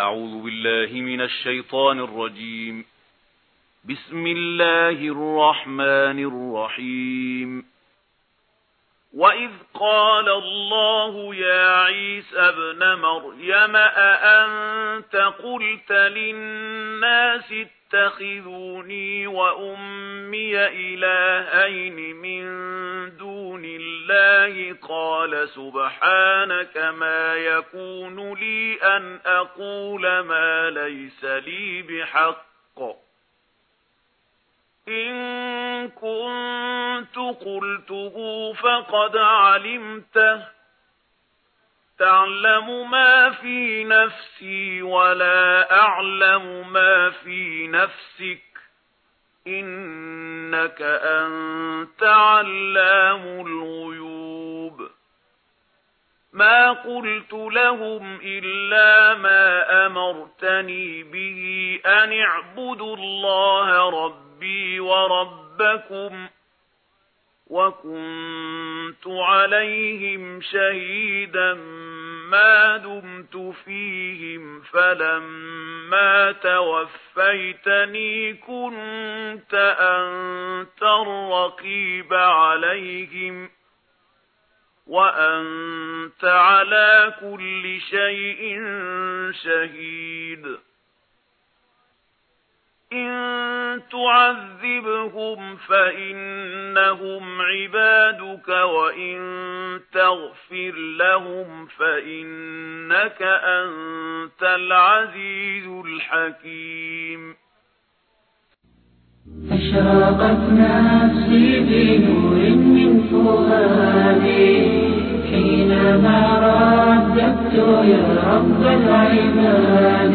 أعوذ بالله من الشيطان الرجيم. بسم الله الرحمن الرحيم. وَإِذْ قَالَ اللَّهُ يَا عِيسَى ابْنَ مَرْيَمَ أَأَنْتَ قُلْتَ لِلنَّاسِ اتَّخِذُونِي وَأُمِّيَ إِلَٰهَيْنِ مِن دُونِ اللَّهِ. قَالَ سُبْحَانَكَ مَا يَكُونُ لِي أَنْ أَقُولَ مَا لَيْسَ لِي بِحَقٍّ. إن كنت قلته فقد علمته. تعلم ما في نفسي ولا أعلم ما في نفسك إنك أنت علام الغيوب ما قلت لهم إلا ما أمرتني به أن اعبدوا الله رب ربي وربكم وكنت عليهم شهيدا ما دمت فيهم فلما توفيتني كنت أنت الرقيب عليهم وأنت على كل شيء شهيد إن تعذبهم فإنهم عبادك وإن تغفر لهم فإنك أنت العزيز الحكيم أشرقت نفسي بنور من فؤادي. حينما رددت يا رب العباد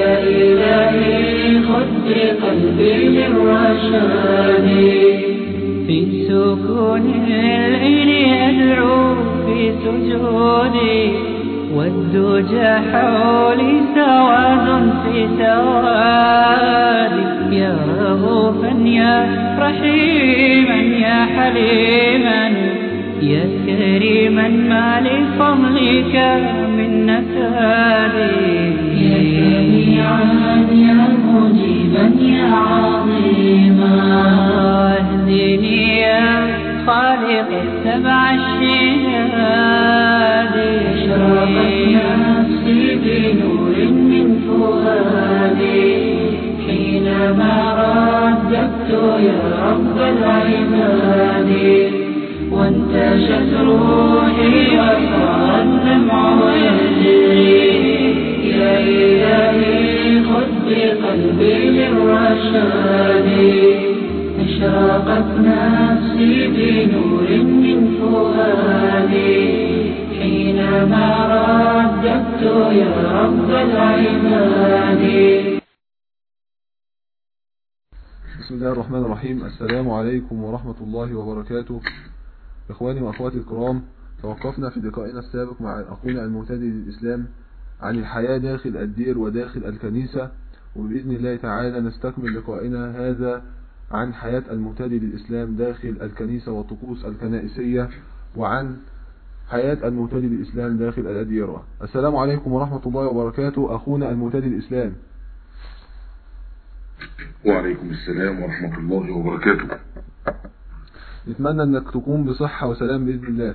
يا إلهي خذ بقلبي للرشاد في سكون الليل أدعو في سجودي والدجى حولي سواد في سوادي يا رغوفا يا رحيما يا حليما يا كريما ما لفضلك من نفادي يا مجيبا يا عظيما اهدني خالق السبع الشهاد اشرقت نفسي بنور من فؤادي حينما رددت يا رب العباد وانتشت روحي وصار نفسي بنور من فؤادي حينما رددت يا رب العباد. بسم الله الرحمن الرحيم. السلام عليكم ورحمة الله وبركاته. إخواني وأخواتي الكرام توقفنا في لقائنا السابق مع أخونا المعتدي للإسلام عن الحياة داخل الدير وداخل الكنيسة. وبإذن الله تعالى نستكمل لقائنا هذا عن حياة المعتدي للإسلام داخل الكنيسة والطقوس الكنائسية وعن حياة المعتدي للإسلام داخل الأديرة السلام عليكم ورحمة الله وبركاته. أخونا المعتدي للإسلام. وعليكم السلام ورحمة الله وبركاته. نتمنى أنك تكون بصحة وسلام بإذن الله.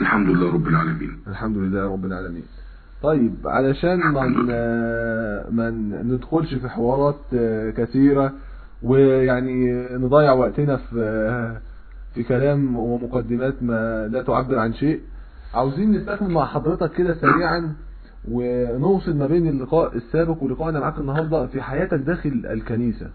الحمد لله رب العالمين. الحمد لله رب العالمين. طيب علشان ما ما ندخلش في حوارات كثيرة ويعني نضيع وقتنا في في كلام ومقدمات ما لا تعبر عن شيء عاوزين نستكمل مع حضرتك كده سريعا ونوصل ما بين اللقاء السابق ولقائنا معاك النهارده في حياتك داخل الكنيسة.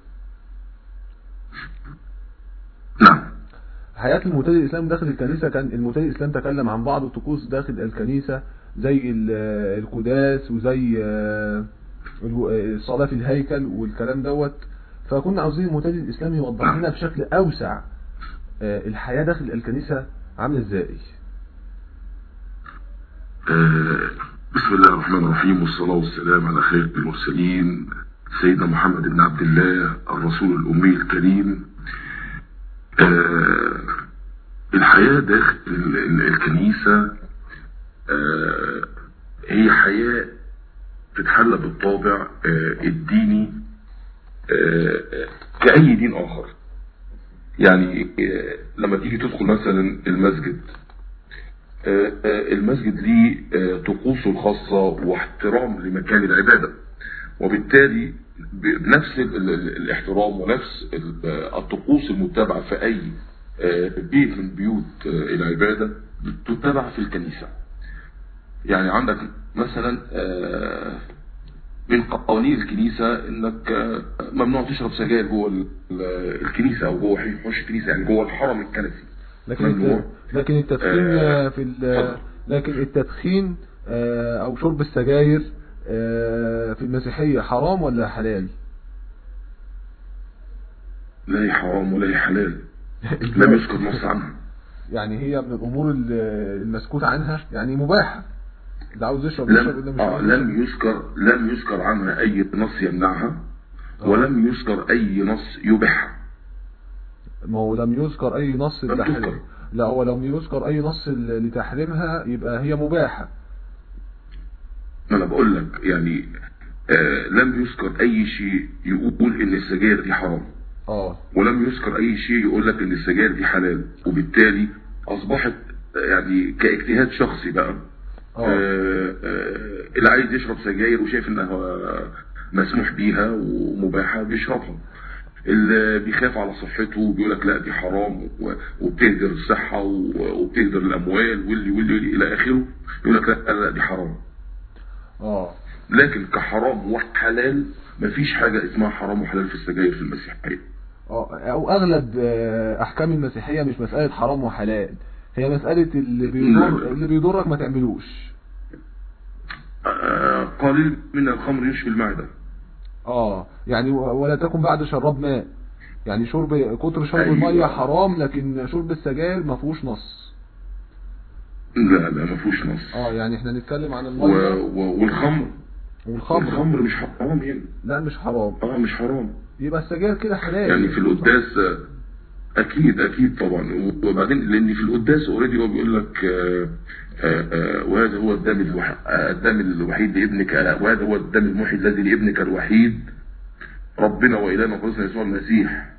حياة المبتدئ الإسلام داخل الكنيسة كان المبتدئ الإسلام تكلم عن بعض الطقوس داخل الكنيسة زي ال- القداس وزي آه، آه، الصلاة في الهيكل والكلام دوت. فكنا عاوزين المبتدئ الإسلامي يوضح لنا بشكل أوسع آه، الحياة داخل الكنيسة عاملة إزاي. آه، بسم الله الرحمن الرحيم والصلاة والسلام على خير المرسلين سيدنا محمد بن عبد الله الرسول الأمي الكريم. الحياة داخل ال- ال- الكنيسة هي حياة تتحلى بالطابع آه، الديني آه، آه، كأي دين آخر. يعني آه، لما تيجي تدخل مثلا المسجد آه، آه، المسجد ليه آه، طقوسه الخاصة واحترام لمكان العبادة. وبالتالي بنفس ال- ال- الاحترام ونفس ال- آه، الطقوس المتبعة في أي آه، بيت من بيوت آه، العبادة تتبع في الكنيسة. يعني عندك مثلا آه، من قوانين الكنيسة إنك آه، ممنوع تشرب سجاير جوه ال- ال- الكنيسة أو جوه حوش الكنيسة يعني جوه الحرم الكنسي. لكن لكن التدخين آه، آه، في. لكن التدخين آه، أو شرب السجاير آه، في المسيحية حرام ولا حلال؟ لا هي حرام ولا هي حلال. لم يذكر نص عنها. يعني هي من الأمور ال- المسكوت عنها يعني مباحة. اللي عاوز يشرب يشرب اللي لم آه لم يذكر لم يذكر عنها أي نص يمنعها آه. ولم يذكر أي نص يبيحها ما هو لم يذكر أي نص لم لتحريم تذكر. لا هو لم يذكر أي نص لتحريمها يبقى هي مباحة. ما أنا بقول لك يعني آه لم يذكر أي شيء يقول إن السجاير دي حرام. آه. ولم يذكر أي شيء يقول لك إن السجاير دي حلال. وبالتالي أصبحت يعني كاجتهاد شخصي بقى. آه، آه، اللي عايز يشرب سجاير وشايف إنها مسموح بيها ومباحة بيشربها. اللي بيخاف على صحته بيقول لك لا دي حرام وبتهدر الصحة وبتهدر الأموال واللي واللي إلى آخره. يقول لك لا لا دي حرام. آه. لكن كحرام وحلال مفيش حاجة اسمها حرام وحلال في السجاير في المسيحية. آه أو أغلب آه، أحكام المسيحية مش مسألة حرام وحلال. هي مسألة اللي بيضر اللي بيضرك ما تعملوش. آه، قليل من الخمر يشفي المعدة. آه يعني ولا تكن بعد شراب ماء. يعني شرب كتر شرب أيوة. المية حرام لكن شرب السجاير ما فيهوش نص. لا لا مفهوش نص. آه يعني إحنا نتكلم عن و... المية. و... والخمر. والخمر. الخمر مش حرام يعني. لا مش حرام. آه مش حرام. يبقى السجاير كده حلال. يعني في القداس آه، أكيد أكيد طبعا. وبعدين لأن في القداس اوريدي هو بيقول لك آه، آه، آه، وهذا هو الدم الوح... آه، الدم الوحيد لابنك وهذا هو الدم المحي الذي لابنك الوحيد ربنا وإلهنا وخلصنا يسوع المسيح.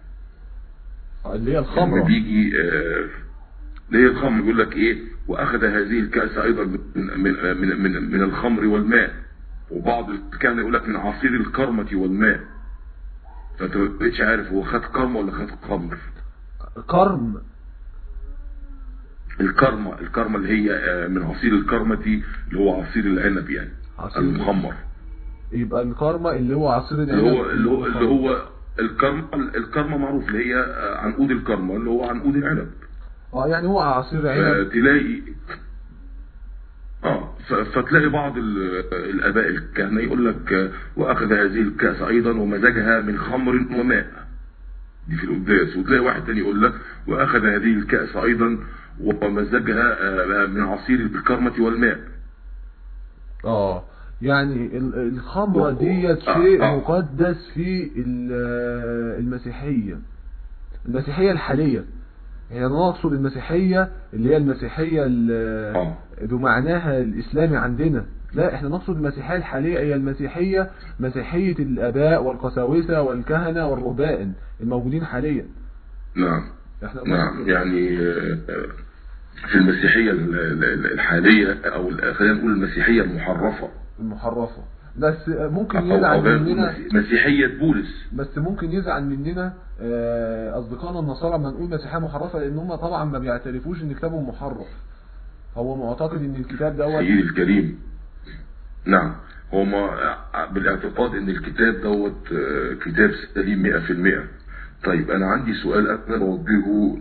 اللي هي الخمرة. بيجي اللي هي الخمر بيقول لك إيه؟ وأخذ هذه الكأس أيضا من من من من, من الخمر والماء. وبعض الكهنة يقول لك من عصير الكرمة والماء. فأنت ما بقتش عارف هو خد كرمة ولا خد خمر. كرم الكرمة الكرمة اللي هي آه، من عصير الكرمة اللي هو عصير العنب يعني عصير المخمر. يبقى الكرمة اللي هو عصير اللي العنب هو اللي هو, اللي هو الكرمة الكرمة معروف اللي هي آه، عنقود الكرمة اللي هو عنقود العنب. آه يعني هو عصير عنب. فتلاقي آه فتلاقي بعض ال- الآباء الكهنة يقول لك آه، وأخذ هذه الكأس أيضا ومزجها من خمر وماء. دي في القداس وتلاقي واحد تاني يقول لك وأخذ هذه الكأس أيضا ومزجها آه، من عصير الكرمه والماء. آه يعني ال- الخمرة ديت آه، شيء آه. مقدس في ال- المسيحية المسيحية الحالية. أنا نقصد المسيحية اللي هي المسيحية ال- آه. بمعناها الإسلامي عندنا. لا إحنا نقصد المسيحية الحالية هي المسيحية مسيحية الآباء والقساوسة والكهنة والرهبان الموجودين حاليا. نعم. نعم. يعني في المسيحية ال- ال- الحالية أو خلينا نقول المسيحية المحرفة. المحرفة. بس ممكن يزعل مننا مسي- مسيحية بولس. بس ممكن يزعل مننا آه، أصدقائنا النصارى لما نقول مسيحية محرفة لأن هم طبعا ما بيعترفوش إن كتابهم محرف. هو معتقد إن الكتاب دوت سيدي الكريم. نعم. هو ما بالاعتقاد إن الكتاب دوت آه، كتاب سليم 100% طيب أنا عندي سؤال أنا بوجهه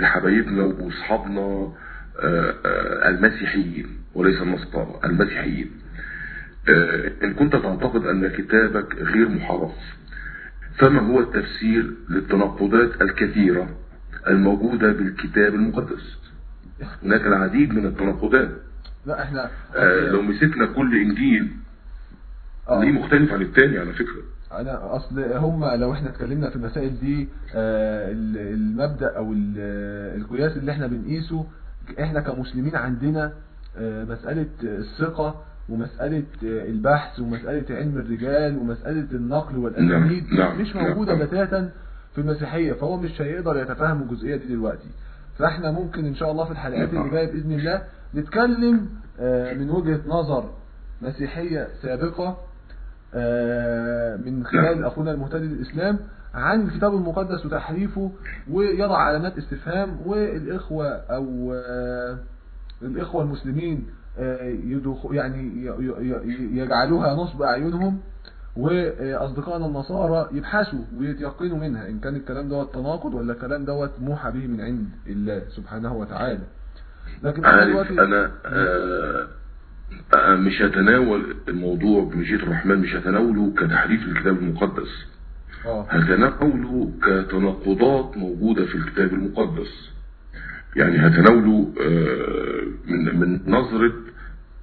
لحبايبنا وأصحابنا آه، آه، المسيحيين وليس النصارى المسيحيين. إن كنت تعتقد أن كتابك غير محرف فما هو التفسير للتناقضات الكثيرة الموجودة بالكتاب المقدس؟ هناك العديد من التناقضات. لا إحنا آه، لو مسكنا كل إنجيل آه. ليه مختلف عن التاني على فكرة أنا أصل هم لو إحنا اتكلمنا في المسائل دي آه، ال- المبدأ أو ال- القياس اللي إحنا بنقيسه إحنا كمسلمين عندنا آه، مسألة الثقة ومسألة آه، البحث ومسألة علم الرجال ومسألة النقل والاسانيد نعم، نعم، مش نعم. بتاتا في المسيحية فهو مش هيقدر يتفهم الجزئيه دي دلوقتي فاحنا ممكن إن شاء الله في الحلقات اللي. جاية بإذن الله نتكلم آه، من وجهة نظر مسيحية سابقة آه، من خلال. أخونا المهتدي للإسلام عن الكتاب المقدس وتحريفه ويضع علامات استفهام والإخوة أو آه، الإخوة المسلمين يعني يجعلوها نصب أعينهم وأصدقائنا النصارى يبحثوا ويتيقنوا منها إن كان الكلام دوت تناقض ولا الكلام دوت موحى به من عند الله سبحانه وتعالى لكن عارف أنا آه، آه، مش هتناول الموضوع بمشيئة الرحمن مش هتناوله كتحريف الكتاب المقدس. آه. هتناوله كتناقضات موجودة في الكتاب المقدس. يعني هتناوله آه، من من نظرة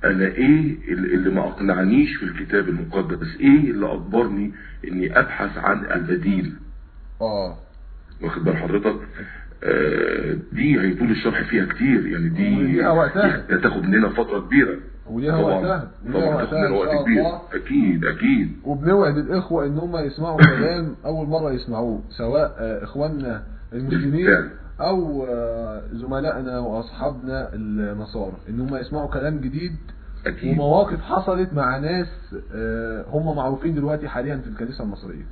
أنا إيه اللي ما أقنعنيش في الكتاب المقدس إيه اللي أجبرني إني أبحث عن البديل. آه. واخد بال حضرتك؟ دي هيطول الشرح فيها كتير يعني دي هتاخد مننا فترة كبيرة. وليها طبعا وقتها. طبعا وقتها إن وقت كبير. أكيد أكيد. وبنوعد الإخوة إن هم يسمعوا كلام أول مرة يسمعوه سواء آه، إخواننا المسلمين. أو آه، زملائنا وأصحابنا النصارى. إن هم يسمعوا كلام جديد أكيد. ومواقف حصلت مع ناس آه، هم معروفين دلوقتي حاليا في الكنيسة المصرية.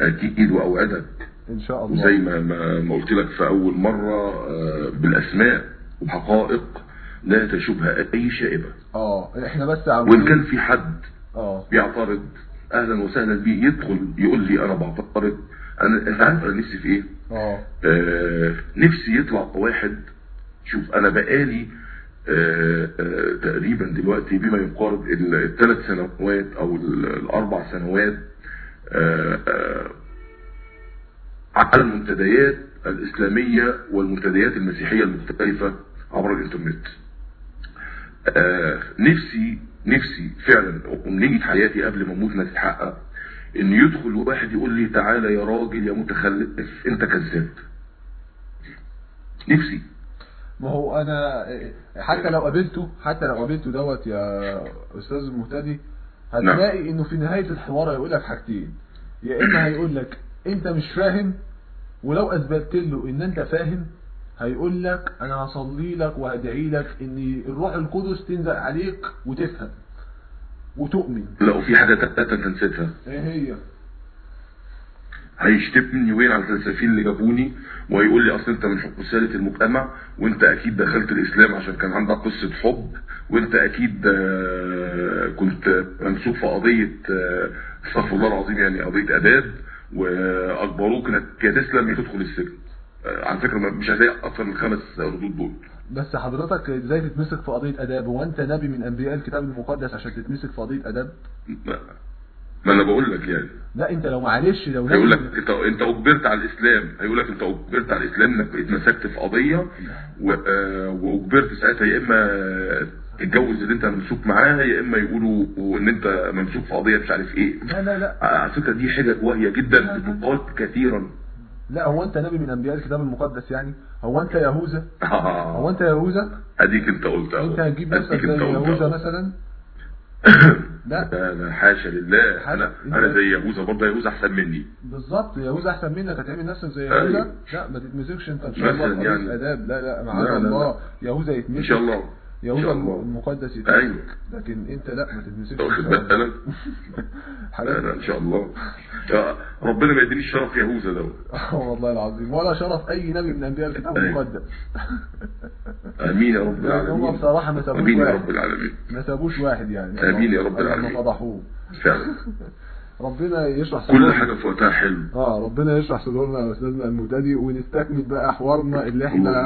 أكيد وأوعدك. إن شاء الله. زي ما ما قلت لك في أول مرة آه، بالأسماء وحقائق لا تشوبها أي شائبة. آه إحنا بس وإن كان في حد آه. بيعترض أهلا وسهلا بيه يدخل يقول لي أنا بعترض. أنا أنت عارف أنا نفسي في إيه؟ آه. آه، نفسي يطلع واحد شوف أنا بقالي آه، آه، تقريبا دلوقتي بما يقارب الثلاث سنوات أو ال- الأربع سنوات آه، آه، على المنتديات الإسلامية والمنتديات المسيحية المختلفة عبر الإنترنت. آه، نفسي نفسي فعلا أمنية حياتي قبل ما أموت إنها تتحقق إن يدخل واحد يقول لي تعالى يا راجل يا متخلف أنت كذاب. نفسي. ما هو أنا حتى لو قابلته حتى لو قابلته دوت يا أستاذ المهتدي هتلاقي إنه في نهاية الحوار هيقول لك حاجتين. يا إما هيقول لك أنت مش فاهم ولو أثبتت له إن أنت فاهم هيقول لك أنا هصلي لك وهدعي لك إن الروح القدس تنزل عليك وتفهم وتؤمن. لا وفي حاجة تالته انت نسيتها إيه هي؟ هيشتمني وين على الفلسفيين اللي جابوني ويقول لي أصل أنت من رسالة المجتمع وأنت أكيد دخلت الإسلام عشان كان عندك قصة حب وأنت أكيد آه، كنت ممسوك في قضية آه، استغفر الله العظيم يعني قضية آداب. واجبروك إنك تسلم تدخل السجن. على فكرة مش هتلاقي أكثر من خمس ردود دول بس حضرتك إزاي تتمسك في قضية آداب؟ هو انت نبي من أنبياء الكتاب المقدس عشان تتمسك في قضية آداب؟ ما أنا بقول لك يعني. لا أنت لو معلش لو هيقول لك انت أنت أجبرت على الإسلام. هيقول لك أنت أجبرت على الإسلام إنك اتمسكت في قضية و- آه، وأجبرت ساعتها يا إما تتجوز اللي انت ممسوك معاها يا إما يقولوا إن انت ممسوك في قضية مش عارف إيه. لا لا لا. على فكرة دي حجج واهية جدا بتقال كثيرا. لا هو أنت نبي من أنبياء الكتاب المقدس يعني؟ هو أنت يهوذا؟ هو أنت يهوذا؟ أديك أنت قلت أهو. أنت هتجيب نفسك زي يهوذا. مثلا؟ لا. لا لا حاشا لله. أنا أنا زي يهوذا برضه يهوذا أحسن مني. بالظبط يهوذا أحسن منك. هتعمل نفسك زي. يهوذا؟ لا ما تتمسكش أنت. إن شاء الله يعني. آداب. لا لا لا، معاذ لا، الله. لا. يهوذا يتمسك. إن شاء الله. الله. المقدس. يتمسك لكن انت لا ما تتمسكش أنا إن شاء الله. ربنا ما يدينيش شرف يهوذا ده آه والله العظيم. ولا شرف أي نبي من انبياء الكتاب. المقدس. آمين يا رب يعني هم العالمين. بصراحة ما سابوش آمين يا رب واحد العالمين. ما سابوش واحد يعني. آمين يا رب لما العالمين. فضحوه فعلا. ربنا يشرح كل صدورنا. حاجة في وقتها حلو آه ربنا يشرح صدورنا يا استاذنا المبتدئ ونستكمل بقى حوارنا اللي إحنا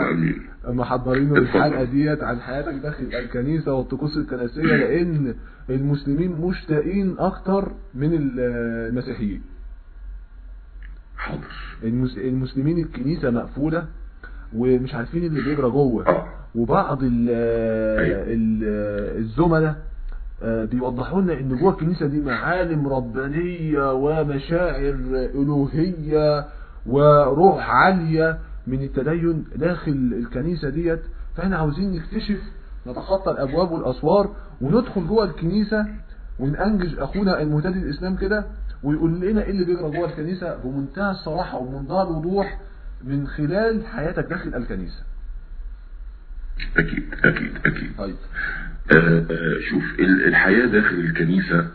محضرينه. الحلقة ديت عن حياتك داخل الكنيسة والطقوس الكنسية لأن المسلمين مشتاقين أكتر من المسيحيين حاضر المس- المسلمين الكنيسة مقفولة ومش عارفين اللي بيجرى جوه آه وبعض ال- أيوة. ال- الزملاء آه، بيوضحوا لنا إن جوه الكنيسه دي معالم ربانية ومشاعر الوهيه وروح عالية من التدين داخل الكنيسة ديت. فإحنا عاوزين نكتشف نتخطى الأبواب والأسوار وندخل جوه الكنيسة ونأنجز أخونا المهتدي الإسلام كده ويقول لنا إيه اللي بيجرى جوه الكنيسة بمنتهى الصراحة وبمنتهى الوضوح من خلال حياتك داخل الكنيسة. أكيد أكيد أكيد. طيب. آه، آه، شوف ال- الحياة داخل الكنيسة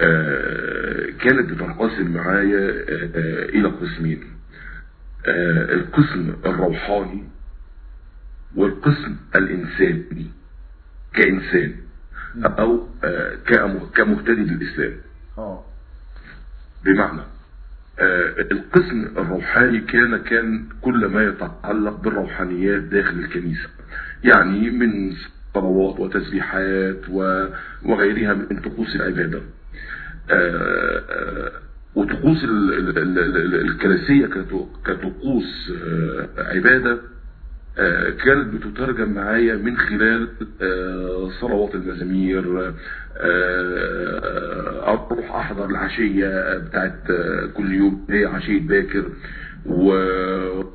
آه، كانت بتنقسم معايا آه، آه، إلى قسمين. آه، القسم الروحاني والقسم الإنساني كإنسان أو آه، كم- كمهتدي للإسلام آه. بمعنى آه، القسم الروحاني كان كان كل ما يتعلق بالروحانيات داخل الكنيسة. يعني من صلوات وتسبيحات وغيرها من طقوس العبادة. آه، آه، وطقوس ال- ال- ال- ال- الكنسية كطقوس آه، عبادة آه، كانت بتترجم معايا من خلال آه، صلوات المزامير آه، أروح أحضر العشية بتاعت آه، كل يوم هي عشية باكر.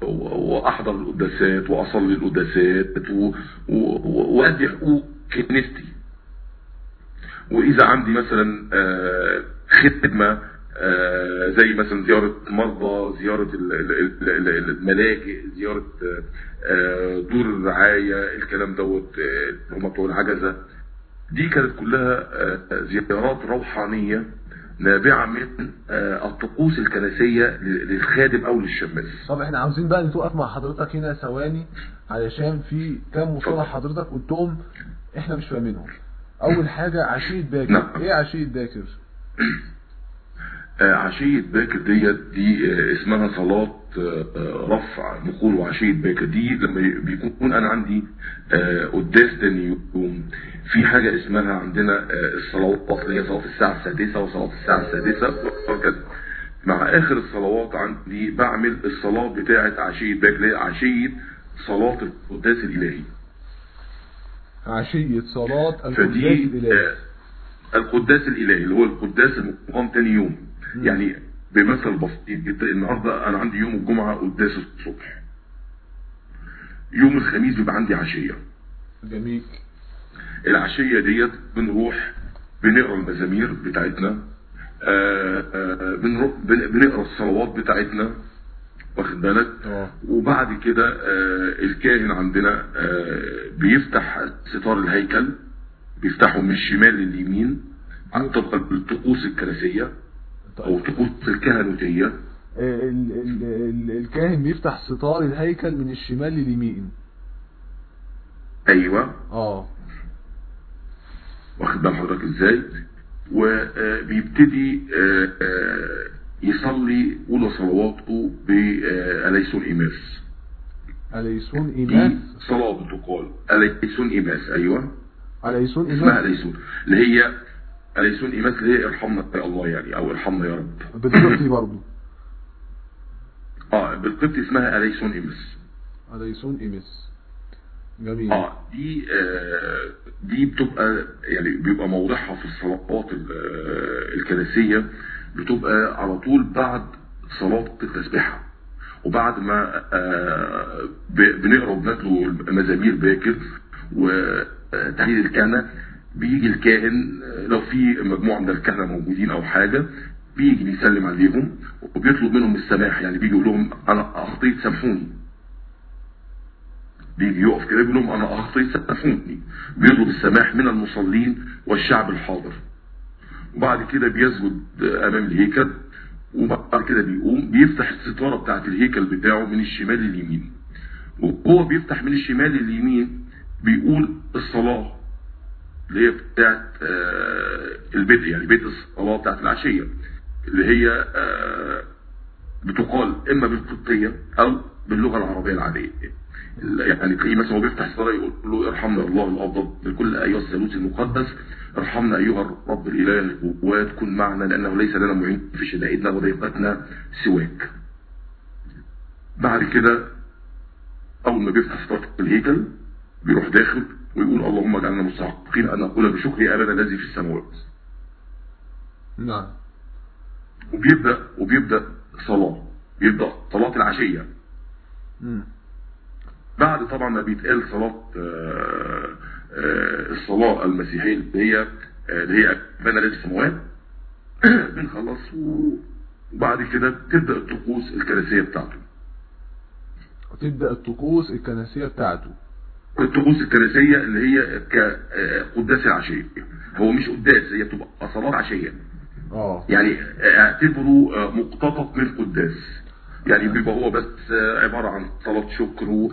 وأحضر القداسات وأصلي القداسات وأدي حقوق كنيستي. وإذا عندي مثلا آه، خدمة آه، زي مثلا زيارة مرضى زيارة ال- ال- ال- ال- الملاجئ زيارة آه، دور الرعاية الكلام دوت هم بتوع العجزة دي كانت كلها زيارات روحانية. نابعة من آه، الطقوس الكنسية للخادم أو للشماس. طب إحنا عاوزين بقى نتوقف مع حضرتك هنا ثواني علشان في كام مصطلح حضرتك قلتهم إحنا مش فاهمينهم. أول حاجة عشية باكر. نعم. إيه عشية باكر؟ آه، عشية باكر ديت دي آه، اسمها صلاة رفع نقول وعشية باكر. دي لما بيكون أنا عندي قداس تاني يوم. في حاجة اسمها عندنا آه، الصلوات هي صلاة الساعة السادسة وصلاة الساعة السادسة. وهكذا مع آخر الصلوات عندي بعمل الصلاة بتاعة عشية هي عشية صلاة القداس الإلهي. عشية صلاة القداس فدي الإلهي. آه، القداس الإلهي اللي هو القداس المقام تاني يوم. يعني بمثل بسيط جدا النهارده أنا عندي يوم الجمعة قداس الصبح. يوم الخميس بيبقى عندي عشية. جميل. العشية ديت بنروح بنقرأ المزامير بتاعتنا آه، آه، بنروح بن- بنقرأ الصلوات بتاعتنا واخد بالك؟ آه. وبعد كده آه، الكاهن عندنا آه، بيفتح ستار الهيكل بيفتحه من الشمال لليمين طبقا للطقوس الكنسية أو طيب. الطقوس الكهنوتية. ال ال ال الكاهن بيفتح ستار الهيكل من الشمال لليمين. أيوة. آه. واخد بال حضرتك إزاي؟ وبيبتدي آه، آه، يصلي أولى صلواته بأليسون إيماس أليسون دي إيماس صلاة بتقال. أليسون إيماس أيوة. أليسون اسمها إيماس أليسون اللي هي أليسون إيماس اللي هي ارحمنا يا الله يعني أو ارحمنا يا رب. بالقبطي برضو آه بالقبط اسمها أليسون إيماس أليسون إيماس جميل. آه دي آه دي بتبقى يعني بيبقى موضعها في الصلوات ال- آه، الكنسية بتبقى على طول بعد صلاة التسبيحة. وبعد ما آه بنقرا وبنتلو المزامير باكر وتحليل الكهنة بيجي الكاهن آه، لو في مجموعة من الكهنة موجودين أو حاجة بيجي بيسلم عليهم وبيطلب منهم السماح يعني بيجي يقول لهم أنا أخطيت سامحوني. بيجي يقف كده يقول لهم أنا اخطيت سامحوني بيطلب السماح من المصلين والشعب الحاضر. وبعد كده بيسجد أمام الهيكل وبعد كده بيقوم بيفتح الستارة بتاعت الهيكل بتاعه من الشمال لليمين. وهو بيفتح من الشمال لليمين بيقول الصلاة اللي هي بتاعت آه، البدء يعني بدء الصلاة بتاعت العشية اللي هي آه، بتقال إما بالقبطية أو باللغة العربية العادية. يعني تلاقيه مثلا هو بيفتح الصلاه يقول له ارحمنا الله الأفضل لكل أيها الثالوث المقدس ارحمنا أيها الرب الإله وتكن معنا لأنه ليس لنا معين في شدائدنا وضيقتنا سواك. بعد كده أول ما بيفتح ستاره الهيكل بيروح داخل ويقول اللهم اجعلنا مستحقين أن نقول بشكر أبدا الذي في السماوات. نعم وبيبدأ وبيبدأ صلاة بيبدأ صلاة العشية مم. بعد طبعا ما بيتقال صلاة آه، آه، الصلاة المسيحية اللي هي آه، اللي هي في السماوات بنخلص وبعد كده تبدأ الطقوس الكنسية بتاعته. وتبدأ الطقوس الكنسية بتاعته. الطقوس الكنسية اللي هي كقداس العشية هو مش قداس هي بتبقى صلاة عشية. آه. يعني اعتبره مقتطف من قداس. يعني بيبقى هو بس آه، عبارة عن صلاة شكر و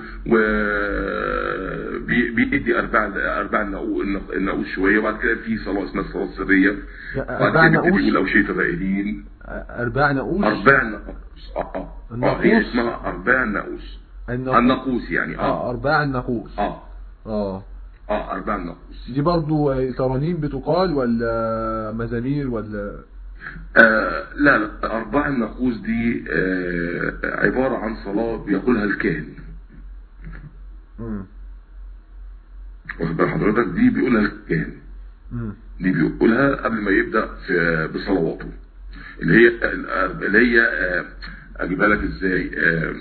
بي- بيدي أرباع أرباع النقو- النق- النقوس شوية وبعد كده في صلاة اسمها الصلاة السرية كده نقوس؟ بيقول أوشية الرائدين أرباع نقوش؟ أرباع النقوس آه آه آه هي؟ اسمها أرباع النقوس النقوس النقوس يعني آه. آه أرباع النقوس آه. آه. آه أرباع النقوس دي برضو آه، ترانيم بتقال ولا مزامير ولا آه لا لا أرباع النقوس دي آه عبارة عن صلاة بيقولها الكاهن. واخد بال حضرتك؟ دي بيقولها الكاهن. دي بيقولها قبل ما يبدأ في بصلواته. اللي هي اللي هي آه، أجيبها لك إزاي؟ آه،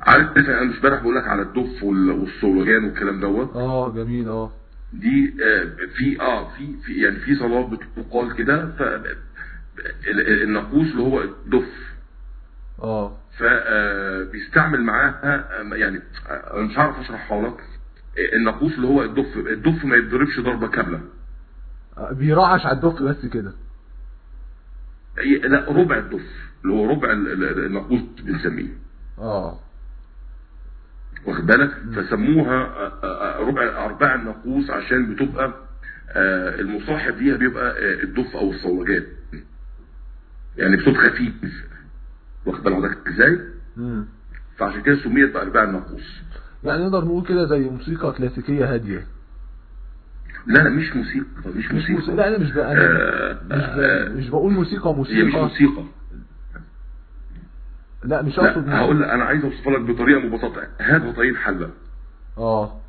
عارف أنا مش امبارح بقول لك على الدف وال- والصولجان والكلام دوت؟ آه جميل آه. دي آه، في آه في في يعني في صلاة بتقال كده ف ال- الناقوس اللي هو الدف آه. فبيستعمل معاها آه، يعني آه، أنا مش عارف أشرحها لك. آه، الناقوس اللي هو الدف الدف ما يتضربش ضربة كاملة. آه، بيرعش على الدف بس كده. لا ربع الدف اللي هو ربع ال- ال- الناقوس بنسميه. آه. واخد بالك؟ فسموها آه، آه، ربع ارباع الناقوس عشان بتبقى آه، المصاحب ليها بيبقى آه، الدف أو الصولجات يعني بصوت خفيف. واخد بال حضرتك إزاي. فعشان كده سميت بارباع الناقوس يعني نقدر نقول كده زي موسيقى كلاسيكية هادية. لا لا مش موسيقى مش موسيقى. موسيقى. لا أنا مش بقى آه، أنا مش, آه، ب... مش بقول موسيقى هي مش موسيقى. موسيقى. لا مش اقصد هقول لك أنا عايز اوصفها لك بطريقة مبسطة. هات غطاين حلة. آه.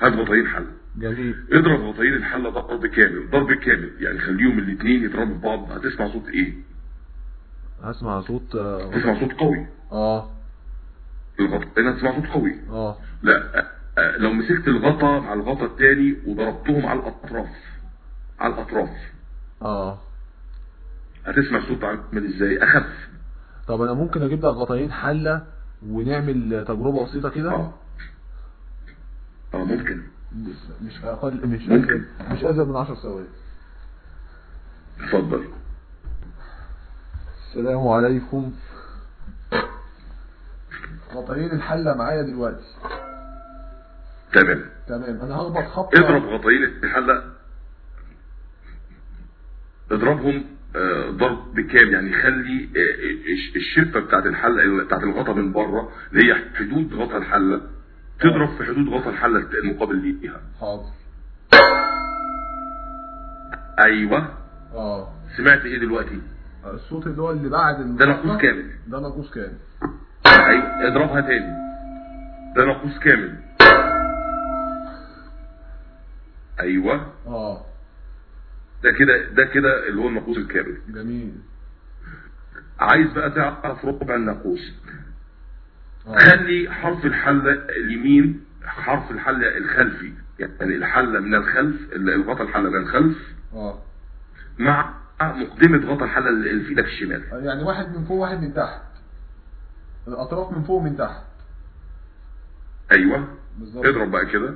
هات غطاين حلة. جميل. اضرب غطاين الحلة ضرب كامل ضرب كامل. يعني خليهم الاثنين يضربوا في بعض. هتسمع صوت إيه؟ هسمع صوت آه هتسمع صوت قوي. آه, الغطاين هتسمع صوت قوي. آه. لا آه، لو مسكت الغطا مع الغطا الثاني وضربتهم على الأطراف. على الأطراف. آه. هتسمع صوت عامل إزاي؟ أخف. طب أنا ممكن أجيب لك غطاين حلة ونعمل تجربة بسيطة كده؟ آه. آه ممكن. مش أقل مش ممكن. مش ازيد من 10 ثواني. اتفضل. السلام عليكم. غطاين الحلة معايا دلوقتي. تمام. تمام. أنا هخبط خبطة. اضرب غطاين الحلة. اضربهم. ضرب كامل يعني خلي آه، الش- الشفة بتاعت الحلة بتاعت الغطا من بره اللي هي حدود غطا الحلة تضرب في حدود غطا الحلة المقابل ليها حاضر. أيوه. آه. سمعت إيه دلوقتي؟ الصوت اللي هو اللي بعد ده ناقوس كامل. ده ناقوس كامل. أيوه اضربها تاني. ده ناقوس كامل. أيوه. آه. ده كده ده كده اللي هو الناقوس الكامل. جميل. عايز بقى تعرف ربع الناقوس. آه. خلي حرف الحلة اليمين حرف الحلة الخلفي. يعني الحلة من الخلف الغطا الحلة من الخلف. آه. مع مقدمة غطا الحلة اللي في إيدك الشمال. يعني واحد من فوق واحد من تحت. الأطراف من فوق ومن تحت. أيوه. بالظبط. اضرب بقى كده.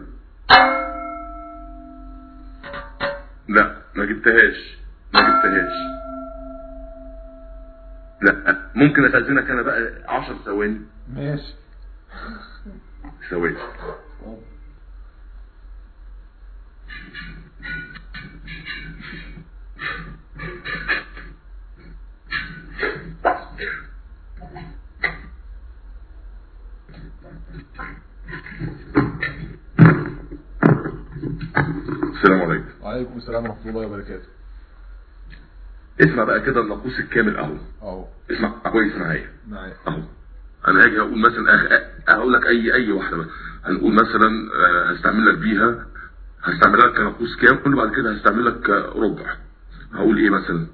لا ما جبتهاش. ما جبتهاش. لا ممكن استاذنك أنا بقى 10 ثواني. ماشي. ثواني. السلام عليكم. وعليكم السلام ورحمة الله وبركاته. اسمع بقى كده الناقوس الكامل أهو. أهو. اسمع كويس معايا. معايا. أهو. أنا هاجي أقول مثلا أخ... هقول لك أي أي واحدة بس هنقول مثلا آه، هستعمل لك بيها. هستعمل لك ناقوس كامل وبعد كده هستعمل لك ربع. هقول إيه مثلا؟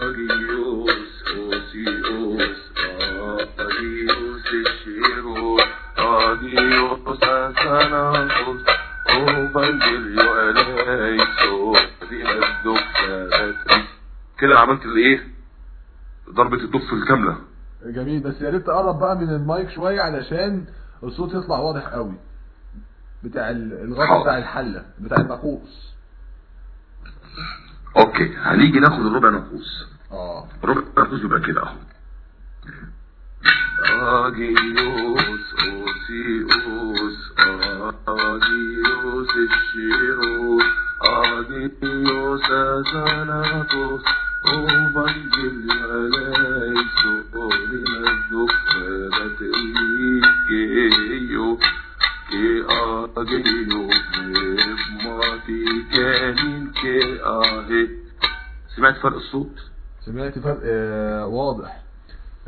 أجيوس أوسيوس أجيوس الشيروس أجيوس أساناكوس كده عملت الإيه؟ ضربة الدف الكاملة. جميل بس يا ريت تقرب بقى من المايك شوية علشان الصوت يطلع واضح قوي. بتاع ال- الغطا. بتاع الحلة بتاع الناقوس. okay هنيجي ناخد الربع ناقوس. آه. ربع ناقوس يبقى كده أهو. Άγιος ο Θεός Άγιος Ισχυρός أجيوس أزاناتوس أوبنجل أليسو أولينا الدكتة إيكيو كي أجيو ماتي كانين كي أهي سمعت فرق الصوت؟ سمعت فرق آه واضح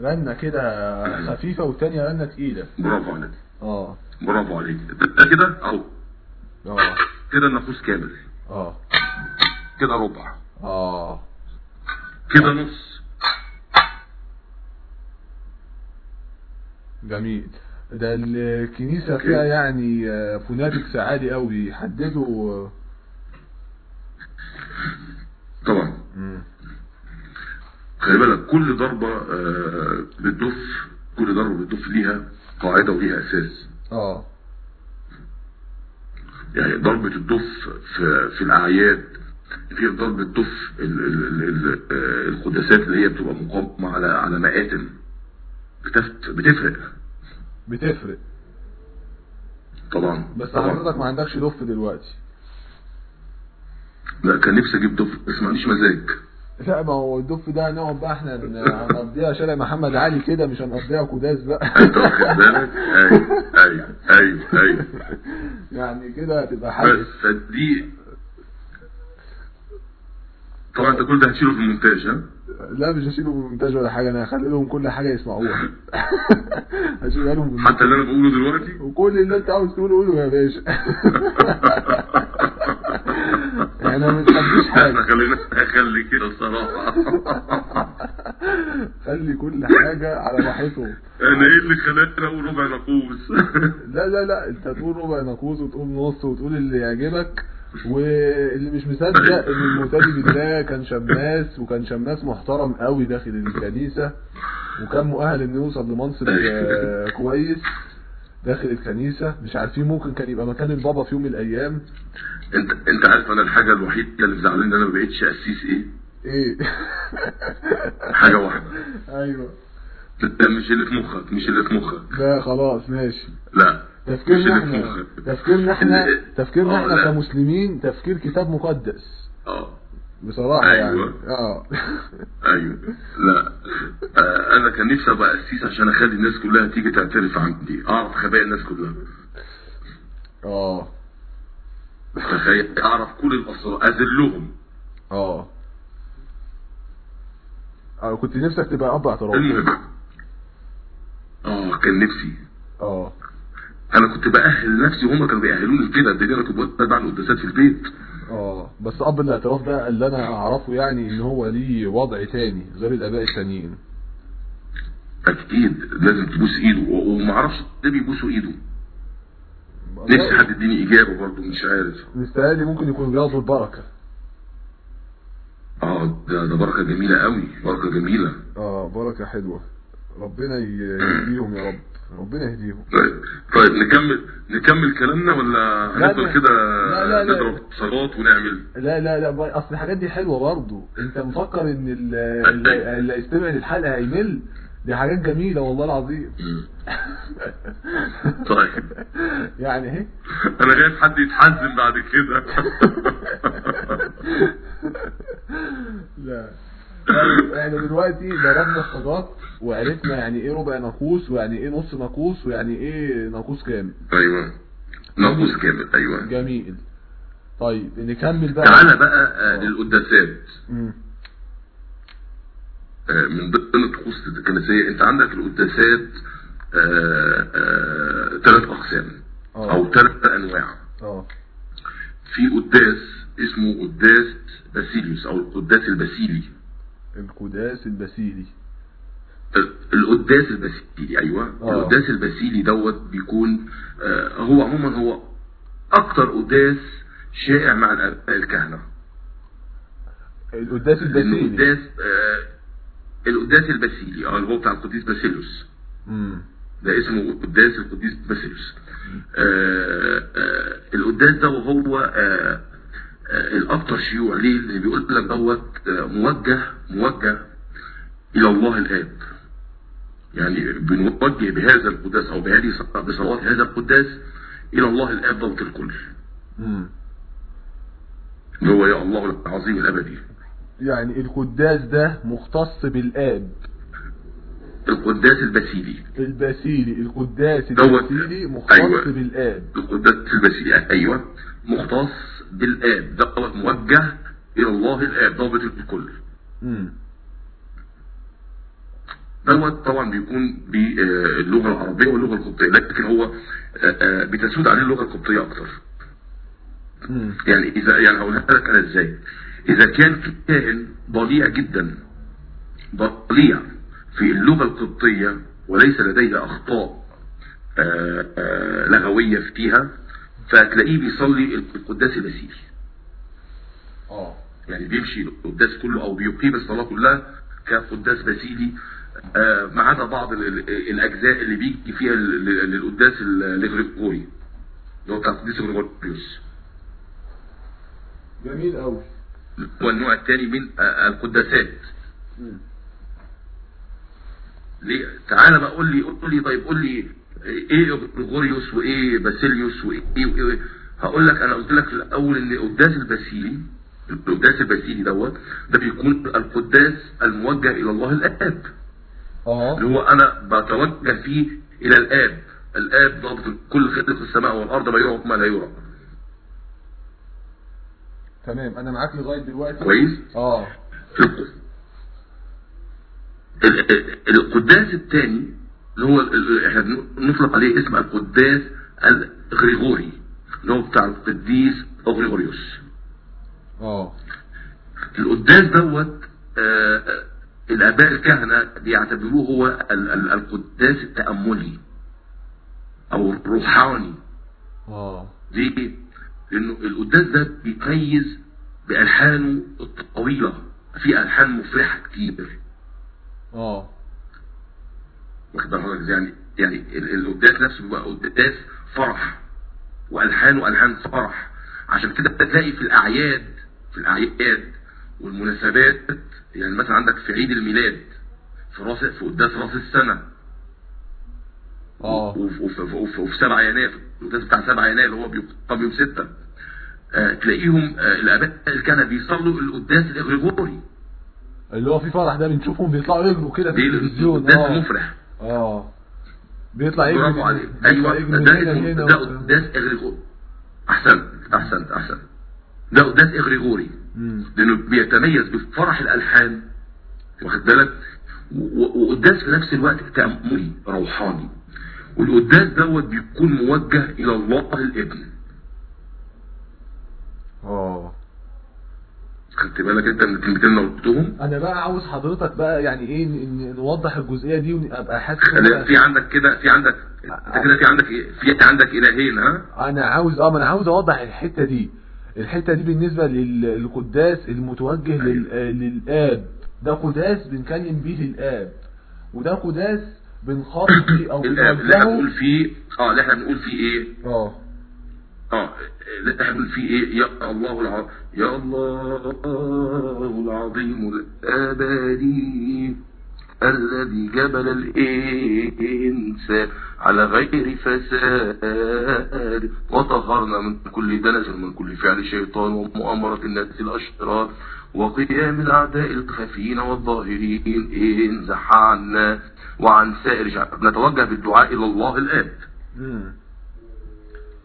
رنة كده خفيفة والتانية رنة تقيلة. برافو عليك. آه. برافو عليك. ده كده؟ أهو. آه. كده النفوس كامل. آه. كده ربع. آه. كده نص. جميل. ده الكنيسة فيها يعني آه، فوناتكس عالي قوي. يحددوا طبعا. مم. خلي بالك كل ضربة آه، بالدف كل ضربة بالدف ليها قاعدة وليها أساس. آه. يعني ضربة الدف في, في الأعياد في ضربة دف ال- ال- ال- آه، القداسات اللي هي بتبقى مقامة على على مآتم بتف- بتفرق. بتفرق. طبعا. بس طبعا. حضرتك ما عندكش دف دلوقتي. لا كان نفسي أجيب دف بس ما عنديش مزاج. لا ما هو الدف ده هنقعد بقى إحنا هنقضيها شارع محمد علي كده مش هنقضيها كوداس بقى. أيوه أيوه أيوه يعني كده هتبقى حاجة. بس فدي طبعا انت كل ده هتشيله في المونتاج ها؟ لا مش هشيله من المونتاج ولا حاجة أنا هخلي لهم كل حاجة يسمعوها. هشيلها لهم حتى اللي أنا بقوله دلوقتي؟ وكل اللي أنت عاوز تقوله قوله يا باشا. يعني ما بتخبيش إحنا حاجة. خلينا خلي كده الصراحه خلي كل حاجة على راحتهم أنا إيه اللي خلاني أقول ربع ناقوس؟ لا لا لا أنت تقول ربع ناقوس وتقول نص وتقول اللي يعجبك واللي مش مصدق إن المعتدي بالله كان شماس وكان شماس محترم قوي داخل الكنيسة وكان مؤهل إنه يوصل لمنصب آه، كويس داخل الكنيسة. مش عارفين ممكن كان يبقى مكان البابا في يوم من الأيام. انت انت عارف أنا الحاجة الوحيدة اللي مزعلاني إن أنا ما بقتش قسيس إيه؟ إيه. حاجة واحدة. أيوه. ده مش اللي في مخك مش اللي في مخك. لا خلاص ماشي. لا تفكيرنا إحنا مخك. تفكيرنا إحنا اللي- تفكيرنا إحنا. كمسلمين تفكير كتاب مقدس. آه. بصراحة يعني. أيوة. آه. أيوه. لا. آه أنا كان نفسي أبقى قسيس عشان أخلي الناس كلها تيجي تعترف عندي أعرف خبايا الناس كلها. آه. تخيل اعرف كل الأسرار أذلهم. آه. آه كنت نفسك تبقى أب اعتراف. آه كان نفسي. آه. أنا كنت بأهل نفسي وهم كانوا بيأهلوني كده ده أنا كنت بعمل قداسات في البيت. آه. بس أب الاعتراف ده اللي أنا أعرفه يعني إن هو ليه وضع تاني غير الآباء التانيين. أكيد. لازم تبوس إيده. ومعرفش ده بيبوسوا إيده. نفسي حد يديني إجابة برضه؟ مش عارف. مستاهل ممكن يكون بياخدوا البركة. آه ده ده بركة جميلة قوي بركة جميلة. آه بركة حلوة. ربنا يهديهم يا رب. ربنا يهديهم. طيب طيب نكمل نكمل كلامنا ولا لا، هنفضل. كده. نضرب اتصالات ونعمل؟ لا لا لا أصل الحاجات دي حلوة برضه. أنت مفكر إن ال- اللي اللي يستمع للحلقة هيمل؟ دي حاجات جميلة والله العظيم. طيب. يعني اهي أنا خايف حد يتحزن بعد كده. لا. طيب، إحنا دلوقتي ضربنا الصاجات وعرفنا يعني إيه ربع ناقوس ويعني إيه نص ناقوس ويعني إيه ناقوس كامل. أيوه. ناقوس كامل أيوه. جميل. طيب نكمل بقى. تعالى بقى آه، للقداسات. من ضمن الطقوس الكنسية أنت عندك القداسات ثلاث أقسام آه. أو ثلاث أنواع. آه. في قداس اسمه قداس باسيليوس أو القداس الباسيلي. القداس البسيلي ال- القداس الباسيلي أيوه. آه. القداس الباسيلي دوت بيكون آه، هو عموما هو أكتر قداس شائع مع الكهنة. القداس لأنه البسيلي قداس آه، القداس الباسيلي آه اللي هو بتاع القديس باسيليوس. مم. ده اسمه قداس القديس باسيليوس. آه، آه، القداس ده وهو آه، آه، الاكثر شيوع ليه اللي بيقول لك دوت آه، موجه موجه إلى الله الآب. يعني بنوجه بهذا القداس أو بهذه بصلوات هذا القداس إلى الله الآب ضابط الكل. اللي هو يا الله العظيم الأبدي. يعني القداس ده مختص بالآب القداس الباسيلي الباسيلي القداس دوت. الباسيلي مختص أيوة. بالآب القداس الباسيلي أيوه مختص بالآب دوت موجه إلى الله الآب ضابط الكل مم. دوت طبعا بيكون باللغة العربية واللغة القبطية لكن هو آه، آه، بتسود عليه اللغة القبطية أكتر مم. يعني إذا يعني هقولها لك أنا إزاي إذا كان كائن ضليع جدا ضليع في اللغة القبطية وليس لديه أخطاء آه، آه، لغوية فيها فهتلاقيه بيصلي القداس الباسيلي آه. يعني بيمشي القداس كله أو بيقيم الصلاة كلها كقداس باسيلي آه، ما عدا بعض ال- ال- الأجزاء اللي بيجي فيها للقداس ال- الغريغوري اللي هو بتاع القديس غريغوريوس جميل قوي هو النوع الثاني من آه، القداسات. ليه؟ تعالى بقى قول لي قول لي طيب قول لي إيه غريغوريوس وإيه باسيليوس وإيه وإيه, وإيه. هقول لك أنا قلت لك في الأول إن القداس الباسيلي القداس الباسيلي دوت ده بيكون القداس الموجه إلى الله الآب. اللي آه هو أنا بتوجه فيه إلى الآب. الآب ضابط كل خلق السماء والأرض ما يرى وما لا يرى. تمام أنا معاك لغاية دلوقتي. كويس. آه. ال- ال- القداس الثاني اللي هو إحنا بن- نطلق عليه اسم القداس الغريغوري اللي هو بتاع القديس غريغوريوس آه. القداس دوت آه، آه، الآباء الكهنة بيعتبروه هو ال- ال- القداس التأملي أو الروحاني. آه. ليه؟ لأنه القداس ده بيميز بألحانه الطويلة. في ألحان مفرحة كتير. آه. واخد بالك؟ حضرتك يعني يعني ال- القداس نفسه بيبقى قداس فرح وألحانه ألحان فرح. عشان كده تلاقي في الأعياد في الأعياد والمناسبات يعني مثلا عندك في عيد الميلاد في راس في قداس راس السنة. آه. وفي 7 يناير القداس بتاع 7 يناير اللي هو بيقام يوم 6 آه تلاقيهم آه الآباء اللي كانوا بيصلوا القداس الاغريغوري اللي هو في فرح ده بنشوفهم بيطلعوا يجروا كده في التلفزيون. القداس آه. مفرح آه. بيطلع يجري برافو عليك. أيوه ده ده. قداس إغريغوري. احسنت احسنت احسنت ده قداس إغريغوري. لأنه بيتميز بفرح الألحان. واخد بالك؟ وقداس في نفس الوقت تأملي روحاني. والقداس دوت بيكون موجه إلى الله الابن آه. خدت بالك أنت من الكلمتين اللي قلتهم؟ أنا بقى عاوز حضرتك بقى يعني إيه نوضح الجزئية دي ونبقى حاسس في عندك كده في عندك أنت كده في عندك إيه؟ في عندك إلهين ها؟ أنا عاوز آه ما أنا عاوز أوضح الحتة دي. الحتة دي بالنسبة لل- للقداس المتوجه لل... آه، للآب. ده قداس بنكلم بيه للاب وده قداس بنخطي أو اللي إحنا بنقول فيه آه اللي إحنا بنقول فيه إيه؟ آه. آه اللي إحنا بنقول فيه إيه؟ يا الله الع... يا الله العظيم الابدي الذي جبل الانسان على غير فساد. وطهرنا من كل دنس ومن كل فعل شيطان ومؤامرة الناس الأشرار وقيام الأعداء الخفيين والظاهرين. انزح عنا وعن سائر شعب نتوجه بالدعاء إلى الله الاب مم.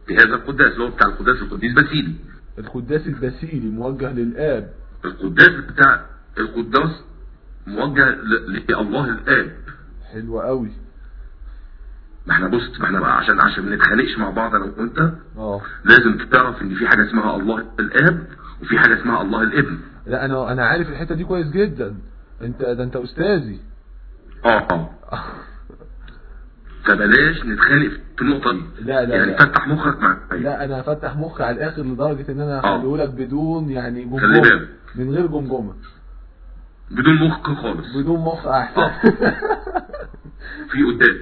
بهذا القداس اللي هو بتاع القداس القديس باسيلي. القداس الباسيلي موجه للآب. القداس بتاع القداس موجه لله الآب. حلو قوي. ما إحنا بص ما إحنا بقى عشان عشان ما نتخانقش مع بعض أنا وأنت آه. لازم تعرف إن في حاجة اسمها الله الآب وفي حاجة اسمها الله الابن. لا أنا أنا عارف الحتة دي كويس جدا. انت ده أنت أستاذي. آه. آه فبلاش نتخانق في النقطة دي. لا لا يعني لا. فتح مخك معايا لا أنا هفتح مخي على الآخر لدرجة إن أنا آه. هخليه لك بدون يعني خلي جمجمه بالك. من غير جمجمة. بدون مخ خالص. بدون مخ أحسن. في قداس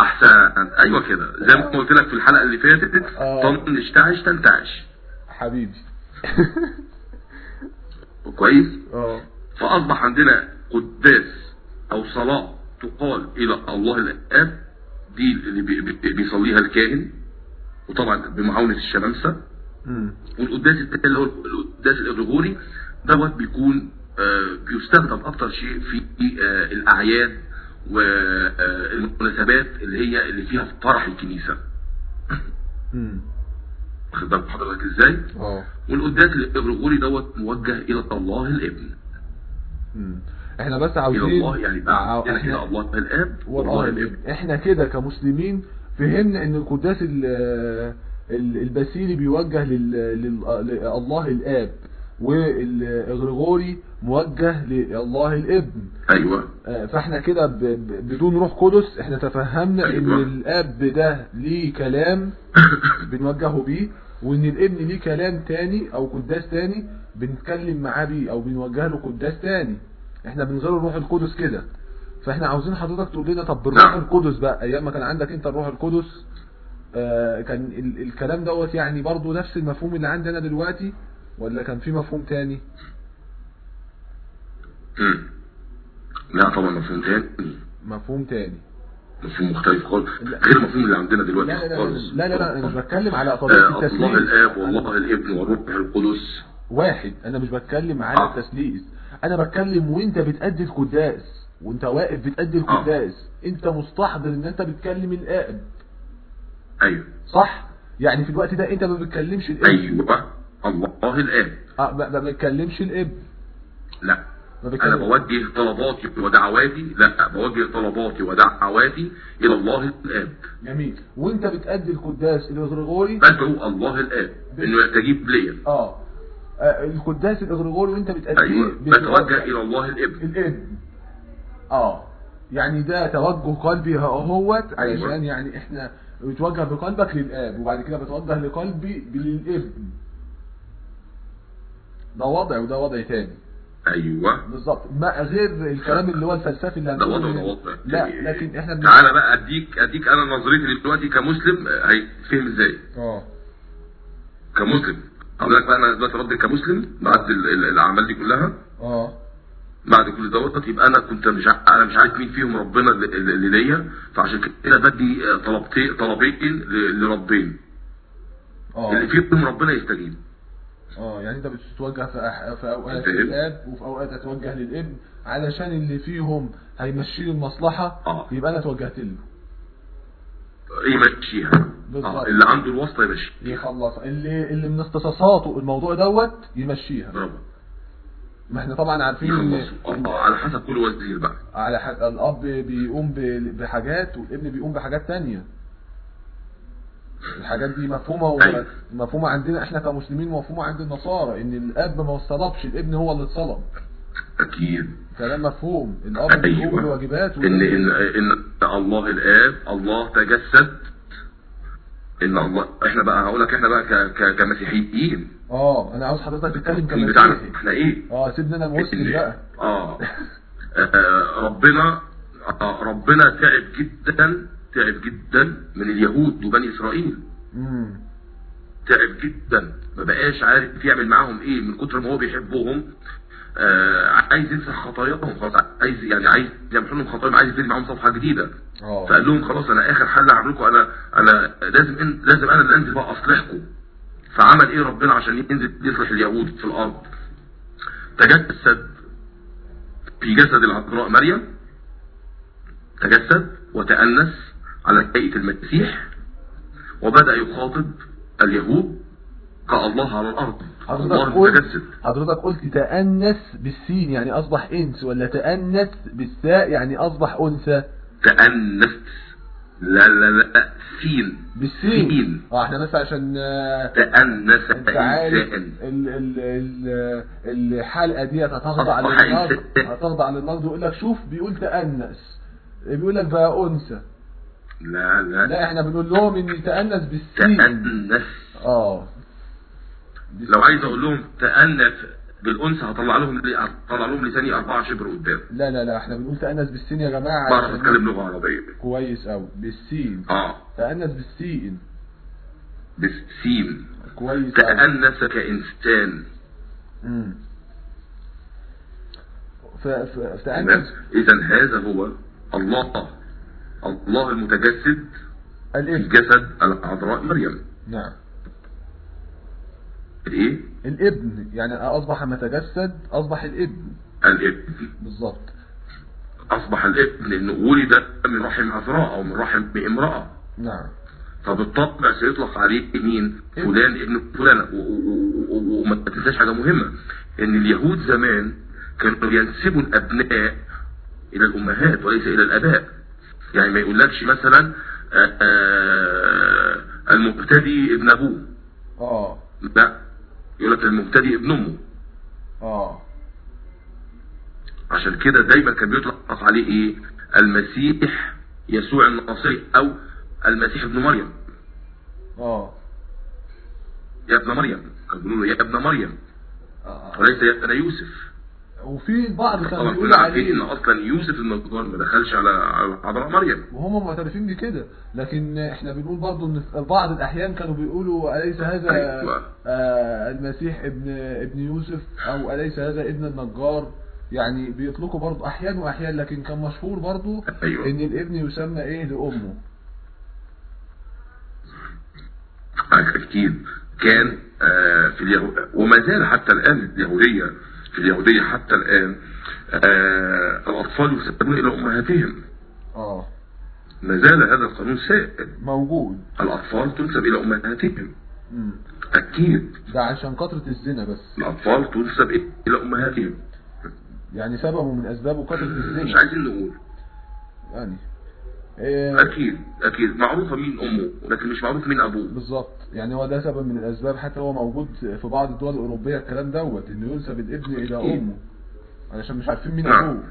أحسن. أيوه كده. زي ما قلت لك في الحلقة اللي فاتت آه. طنش تعش تنتعش. حبيبي. كويس؟ آه. فأصبح عندنا قداس أو صلاة تقال إلى الله الآب دي اللي بي- بي- بيصليها الكاهن وطبعا بمعاونة الشمامسة. والقداس التاني اللي هو القداس الإغريغوري دوت بيكون آه، بيستخدم أكتر شيء في آه، الأعياد والمناسبات اللي هي اللي فيها فرح الكنيسة. واخد بالك حضرتك إزاي؟ آه والقداس الإغريغوري دوت موجه إلى الله الابن مم. إحنا بس عاوزين الله يعني بقى إحنا إلى الله الآب والله الابن إحنا كده كمسلمين فهمنا إن القداس ال- ال- الباسيلي بيوجه لل- لل- لله الآب والاغريغوري موجه لله الابن. أيوه. آه، فإحنا كده بدون روح قدس إحنا تفهمنا إن أيوة. الآب ده ليه كلام بنوجهه بيه وإن الابن ليه كلام تاني أو قداس تاني بنتكلم معاه بيه أو بنوجه له قداس تاني. إحنا من غير الروح القدس كده. فاحنا عاوزين حضرتك تقول لنا طب بالروح نعم. القدس بقى أيام ما كان عندك انت الروح القدس آه كان ال الكلام دوت يعني برضو نفس المفهوم اللي عندنا دلوقتي ولا كان في مفهوم تاني. لا طبعا مفهوم تاني. مفهوم تاني. مفهوم مختلف خالص. غير المفهوم اللي عندنا دلوقتي لا لا لا خالص. لا لا, لا أنا مش بتكلم على قضيه آه الله الآب والله الابن والروح القدس. واحد أنا مش بتكلم على آه. التسليس أنا بتكلم وأنت بتأدي القداس وأنت واقف بتأدي القداس أنت مستحضر إن أنت بتكلم الآب. أيوه. صح؟ يعني في الوقت ده أنت ما بتكلمش الآب. أيوه. الله الآب. آه ما بتكلمش الآب. لا. أنا بوجه طلباتي ودعواتي لا بوجه طلباتي ودعواتي إلى الله الآب. جميل. وأنت بتأدي القداس الاغريغوري بدعو الله الآب. إنه يستجيب ليا. آه آه، القداس الاغريغوري وانت بتأديه أيوه بتوجه إلى الله الإبن. الإبن. آه يعني ده توجه قلبي اهوت علشان أيوة. يعني إحنا بتوجه بقلبك للآب وبعد كده بتوجه لقلبي للإبن. ده وضع وده وضع تاني. أيوه. بالظبط. ما غير الكلام اللي هو الفلسفي اللي ده وضع هنقوله وضع لا لكن إحنا بن- تعالى بقى أديك أديك أنا نظريتي دلوقتي كمسلم هيتفهم إزاي؟ آه. كمسلم. أقول لك بقى أنا دلوقتي رد كمسلم بعد ال- ال- الأعمال دي كلها آه. بعد كل دوت يبقى أنا كنت مش ع- أنا مش عارف مين فيهم ربنا اللي- اللي اللي ليا فعشان كده بدي طلبتين طلبين لربين. اللي آه فيهم ربنا يستجيب. آه يعني أنت بتتوجه في, أح... في أوقات؟ للاب وفي أوقات اتوجه للإبن علشان اللي فيهم هيمشي لي المصلحة آه. يبقى أنا اتوجهت له. يمشيها. آه. اللي عنده الواسطة يمشي يخلص اللي اللي من اختصاصاته الموضوع دوت يمشيها برافو ما إحنا طبعا عارفين إن يخلصوا آه. على حسب كل وزير بقى على ح... الأب بيقوم بحاجات والابن بيقوم بحاجات تانية الحاجات دي مفهومة و... أيوة. مفهومة عندنا إحنا كمسلمين ومفهومه عند النصارى إن الأب ما اتصلبش الابن هو اللي اتصلب أكيد كلام مفهوم. الاب بيقوم أيوه. بواجبات ان ان إن الله الآب الله تجسد. إن الله إحنا بقى هقول لك إحنا بقى ك... ك... كمسيحيين. آه أنا عاوز حضرتك تتكلم الدين بتاعنا إحنا إيه؟ آه سيبني أنا مسلم بقى. آه. آه، ربنا آه، ربنا تعب جدا تعب جدا من اليهود وبني إسرائيل. مم. تعب جدا. ما بقاش عارف يعمل معاهم إيه من كتر ما هو بيحبهم. آه عايز ينسى خطاياهم خلاص عايز يعني عايز يمحو لهم خطاياهم عايز يبتدي معاهم صفحة جديدة. آه. فقال لهم خلاص أنا آخر حل هعمل لكم أنا أنا لازم إن لازم أنا اللي أنزل بقى أصلحكم. فعمل إيه ربنا عشان ينزل يصلح اليهود في الأرض؟ تجسد في جسد العذراء مريم تجسد وتأنس على هيئة المسيح وبدأ يخاطب اليهود. كالله على الأرض. حضرتك قلت حضرتك قلت تأنس بالسين يعني أصبح إنس ولا تأنس بالساء يعني أصبح أنثى؟ تأنست. لا لا لا سين. بالسين. سين. آه إحنا بس عشان آه، تأنس أنت عارف ال ال ال الحلقة دي هتخضع للنقد. هتخضع للنقد ويقول لك شوف بيقول تأنس. بيقول لك بقى أنثى. لا لا. لا إحنا بنقول لهم ان تأنس بالسين. تأنس. آه. لو عايز أقول لهم تأنس بالأنثى هطلع لهم هطلع لهم لساني أربعة شبر قدام. لا لا لا إحنا بنقول تأنس بالسين يا جماعة بعرف أتكلم لغة عربية. كويس أوي. بالسين. آه. تأنس بالسين. بالسين. كويس تأنس كإنسان. مم. ف... ف... إذا هذا هو الله. الله المتجسد. في الابن جسد العذراء مريم نعم. الايه الابن يعني أصبح متجسد أصبح الابن. الابن. بالظبط أصبح الابن انه ولد من رحم عذراء أو من رحم امراه نعم. فبالطبع سيطلق عليه مين؟ فلان ابن و- وما تنساش حاجة مهمة إن اليهود زمان كانوا ينسبوا الأبناء إلى الأمهات وليس إلى الآباء. يعني ما يقولكش مثلا آه، آه، المبتدي ابن أبوه. آه. لا. يقول لك المبتدي ابن أمه. آه. عشان كده دايما كان بيطلق عليه إيه؟ المسيح يسوع الناصري أو المسيح ابن مريم. آه. يا ابن مريم. كانوا بيقولوا له يا ابن مريم. آه. وليس يا ابن يوسف. وفي البعض كانوا طبعا بيقول كلنا عارفين إن عليه أصلا يوسف المجدور ما دخلش على على عذراء مريم. وهم معترفين بكده. لكن إحنا بنقول برضو إن في بعض الأحيان كانوا بيقولوا أليس هذا أيوة. آه المسيح ابن ابن يوسف أو أليس هذا ابن النجار؟ يعني بيطلقوا برضو أحيان وأحيان. لكن كان مشهور برضو أيوة. إن الابن يسمى إيه؟ لأمه. أكيد. كان آه، في اليهود وما زال حتى الآن اليهودية في اليهودية حتى الآن آه، الأطفال يسبون إلى أمهاتهم. آه. ما زال هذا القانون سائد. موجود. الأطفال تنسب إلى أمهاتهم. مم. أكيد. ده عشان كثرة الزنا بس. الأطفال تنسب إلى أمهاتهم. يعني سببه من اسبابه كثرة مش الزنا. عايزين نقول. يعني أكيد أكيد. معروفة مين أمه لكن مش معروف مين أبوه. بالظبط. يعني هو ده سبب من الأسباب حتى هو موجود في بعض الدول الأوروبية الكلام دوت إنه ينسب الابن إلى أمه علشان مش عارفين مين نعم. أبوه.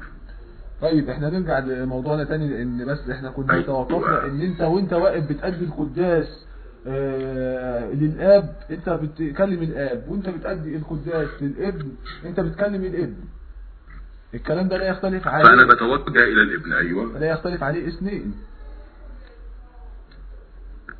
طيب إحنا نرجع لموضوعنا تاني لأن بس إحنا كنا أيوة. توقفنا إن أنت وأنت واقف بتأدي القداس آه للآب أنت بتكلم الآب وأنت بتأدي القداس للابن أنت بتكلم الابن. الكلام ده لا يختلف عليه. بتوجه إلى الإبن أيوه. لا يختلف عليه اثنين.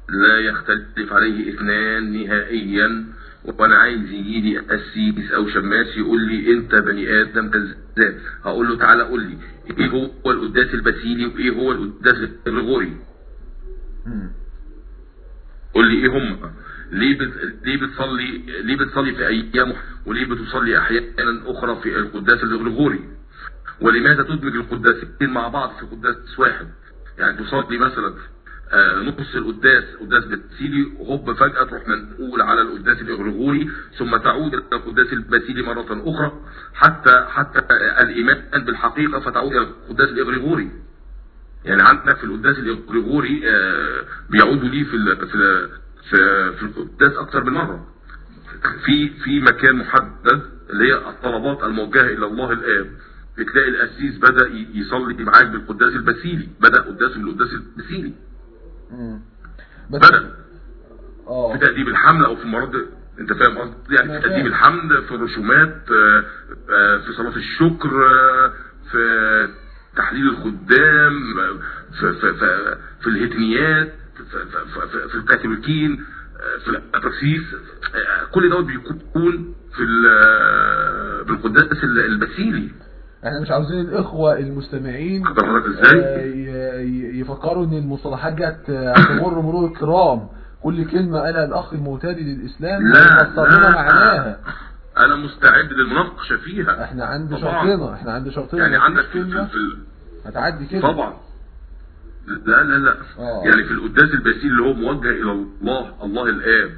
لا يختلف عليه اثنان نهائيا. وأنا عايز يجي لي قسيس أو شماس يقول لي أنت بني آدم كذاب. هقول له تعالى قول لي إيه هو القداس البسيلي وإيه هو القداس الغوري. قول لي إيه هم؟ ليه بت... ليه بتصلي ليه بتصلي في أيام وليه بتصلي أحيانا أخرى في القداس الغريغوري ولماذا تدمج القداسين مع بعض في قداس واحد؟ يعني تصلي مثلا آه، نص القداس قداس بتسيلي وهوب فجأة تروح منقول على القداس الغريغوري ثم تعود إلى القداس الباسيلي مرة أخرى حتى حتى الإيمان بالحقيقة فتعود إلى القداس الغريغوري يعني عندنا في القداس الغريغوري آه، بيعودوا ليه في في في في القداس أكثر من مرة. في في مكان محدد اللي هي الطلبات الموجهة إلى الله الآب. بتلاقي القسيس بدأ يصلي معاك بالقداس البسيلي بدأ قداسه بالقداس البسيلي. مم. بس بدا آه. في تأديب الحمل أو في مرض أنت فاهم قصدي؟ يعني في فاهم. الحمل في الرسومات آه، آه، في صلاة الشكر آه، في تحليل الخدام في, في, في, في الهتنيات في, في, في, في الكاثوليكيين في الأبرسيس كل دوت بيكون في ال- بالقداس البسيلي. إحنا مش عاوزين الإخوة المستمعين؟ آه، يفكروا إن المصطلحات جت آه، تمر مرور الكرام. كل كلمة قالها الأخ المعتدي للإسلام لا لا. معناها. أنا مستعد للمناقشه فيها. إحنا عند. شرطنا إحنا عند شرطنا. يعني عندك في, كلمة في, في هتعدي كده. طبعا. لا لا لا. آه. يعني في القداس الباسيل اللي هو موجه إلى الله الله الآب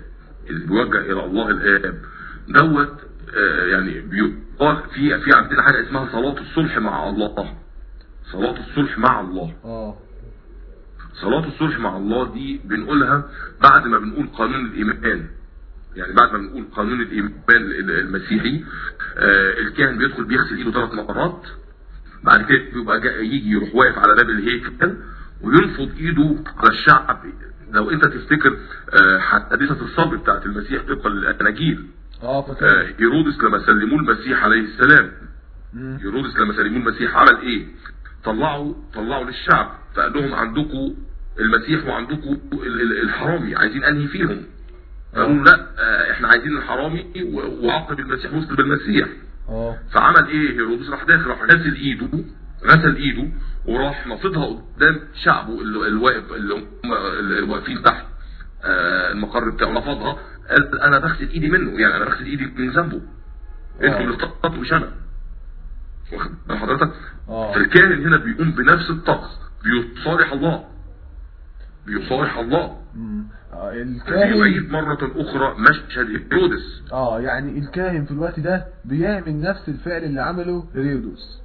اللي بيوجه إلى الله الآب دوت يعني بيقال في في عندنا حاجة اسمها صلاة الصلح مع الله. صلاة الصلح مع الله. آه. صلاة الصلح مع الله دي بنقولها بعد ما بنقول قانون الإيمان. يعني بعد ما بنقول قانون الإيمان المسيحي آه الكاهن بيدخل بيغسل إيده ثلاث مرات بعد كده بيبقى يجي يروح واقف على باب الهيكل وينفض إيده على الشعب. لو أنت تفتكر آه حادثة الصبر بتاعت المسيح طبقا للأناجيل آه آه هيرودس لما سلموه المسيح عليه السلام. هيرودس لما سلموه المسيح عمل إيه طلعوا طلعوا للشعب. فقال لهم عندكم المسيح وعندكم ال- ال- الحرامي عايزين أنهي فيهم. قالوا لا آه، إحنا عايزين الحرامي وعاقب المسيح وصل بالمسيح فعمل إيه؟ هيرودس راح داخل راح غسل إيده غسل إيده وراح نافضها قدام شعبه اللي واقف اللي هم واقفين تحت آه، المقر بتاعه نفضها. قال أنا بغسل إيدي منه يعني أنا بغسل إيدي من ذنبه. إنتوا اللي اختطوا مش أنا واخد؟ بال حضرتك؟ آه. فالكاهن هنا بيقوم بنفس الطقس بيصالح الله. بيصالح الله. آه، الكاهن يعيد مرة أخرى مشهد هيرودس. آه يعني الكاهن في الوقت ده بيعمل نفس الفعل اللي عمله هيرودس.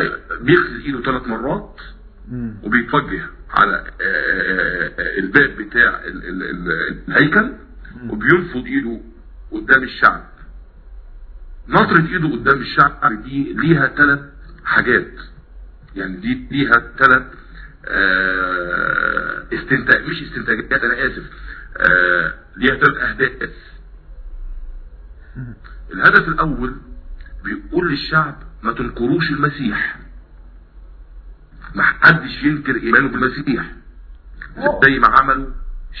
أيوة بيغسل إيده ثلاث مرات. وبيتوجه. على آه، آه، آه، الباب بتاع ال- ال- ال- الهيكل وبينفض ايده قدام الشعب. نطرة ايده قدام الشعب دي ليها ثلاث حاجات. يعني دي ليها ثلاث استنتاج مش استنتاجات أنا آسف ليها ثلاث أهداف. الهدف الأول بيقول للشعب ما تنكروش المسيح. ما حدش ينكر إيمانه بالمسيح آه. زي ما عملوا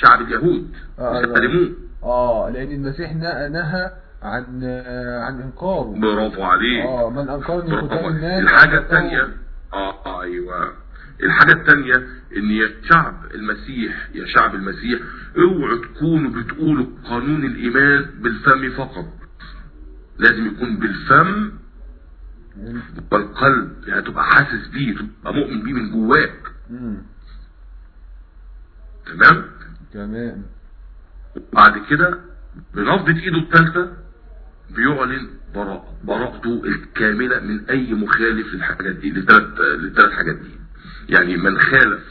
شعب اليهود آه، أيوة. سلموه آه لأن المسيح نهى عن آه، عن إنكاره برافو عليه آه من انكرني قدام. الناس الحاجة أنكره. الثانية آه أيوه الحاجة الثانية إن يا شعب المسيح يا شعب المسيح اوعوا تكونوا بتقولوا قانون الإيمان بالفم فقط لازم يكون بالفم والقلب يعني تبقى حاسس بيه تبقى مؤمن بيه من جواك. تمام؟ تمام. بعد كده بنفضة ايده الثالثة بيعلن براءة براءته الكاملة من أي مخالف للحاجات دي للثلاث للثلاث حاجات دي. يعني من خالف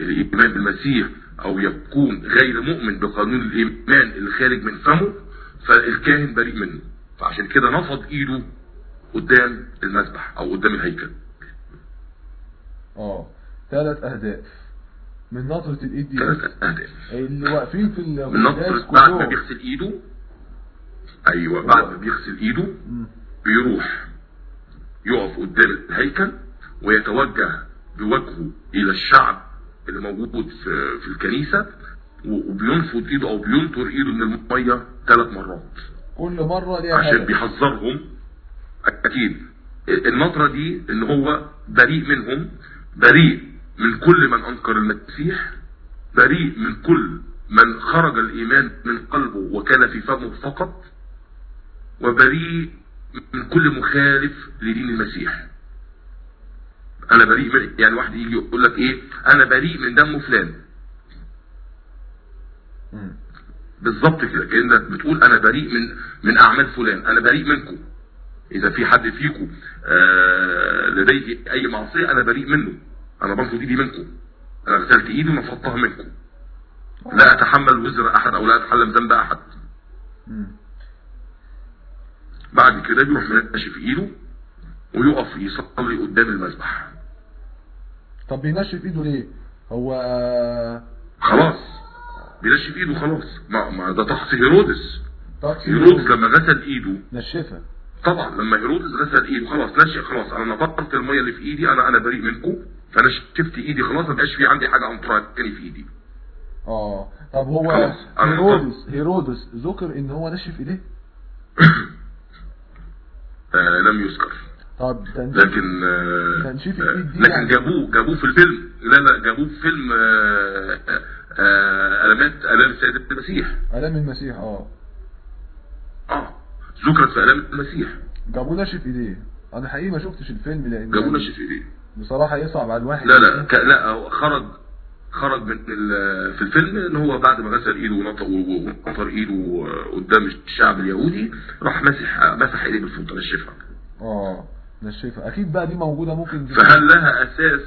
الإيمان بالمسيح أو يكون غير مؤمن بقانون الإيمان اللي خارج من فمه فالكاهن بريء منه. فعشان كده نفض إيده قدام المذبح أو قدام الهيكل. آه ثلاث أهداف. من نظرة الإيد دي ثلاث. أهداف. اللي واقفين في من نظرة بعد ما بيغسل إيده أيوه بعد ما بيغسل إيده. بيروح يقف قدام الهيكل ويتوجه بوجهه إلى الشعب اللي موجود في, في الكنيسة وبينفض إيده أو بينطر إيده من المية ثلاث مرات. كل مرة ليها عشان بيحذرهم أكيد النطرة دي ان هو بريء منهم بريء من كل من أنكر المسيح بريء من كل من خرج الإيمان من قلبه وكان في فمه فقط وبريء من كل مخالف لدين المسيح. أنا بريء من يعني واحد يجي يقول لك إيه؟ أنا بريء من دم فلان. بالظبط كده كأنك بتقول أنا بريء من من أعمال فلان أنا بريء منكم. إذا في حد فيكم آه لديه أي معصية أنا بريء منه. أنا بنفض ايدي منكم. أنا غسلت إيدي ونفضتها منكم. لا أتحمل وزر أحد أو لا اتحمل ذنب أحد. بعد كده بيروح منشف إيده ويقف يصلي قدام المذبح. طب بينشف إيده ليه؟ هو آه، خلاص. بينشف إيده خلاص. ما, ما ده طقس هيرودس هيرودس. لما غسل إيده نشفها. طبعا لما هيرودس غسل ايده خلاص نشأ خلاص. أنا نطقت المية اللي في إيدي أنا أنا بريء منكم فأنا شفت إيدي خلاص. ما بقاش في عندي حاجة انطرها تاني في إيدي. آه. طب هو هيرودس هيرودس ذكر إن هو نشف إيديه؟ آه لم يذكر. طب تنشيف لكن آه تنشيف آه، الإيد دي لكن يعني- جابوه جابوه في الفيلم. لا لا جابوه في فيلم آه آه علامات ألام السيد المسيح. ألام المسيح آه. آه. ذكرت في الام المسيح جابوه نشف ايديه أنا حقيقي ما شفتش الفيلم لأن جابوه نشف ايديه بصراحة يصعب على الواحد لا لا ك- لا هو خرج خرج من ال- في الفيلم إن هو بعد ما غسل إيده ونطق ونطر إيده قدام الشعب اليهودي راح مسح مسح إيديه بالفوطة نشفها. آه نشفها. أكيد بقى دي موجودة ممكن دي فهل لها أساس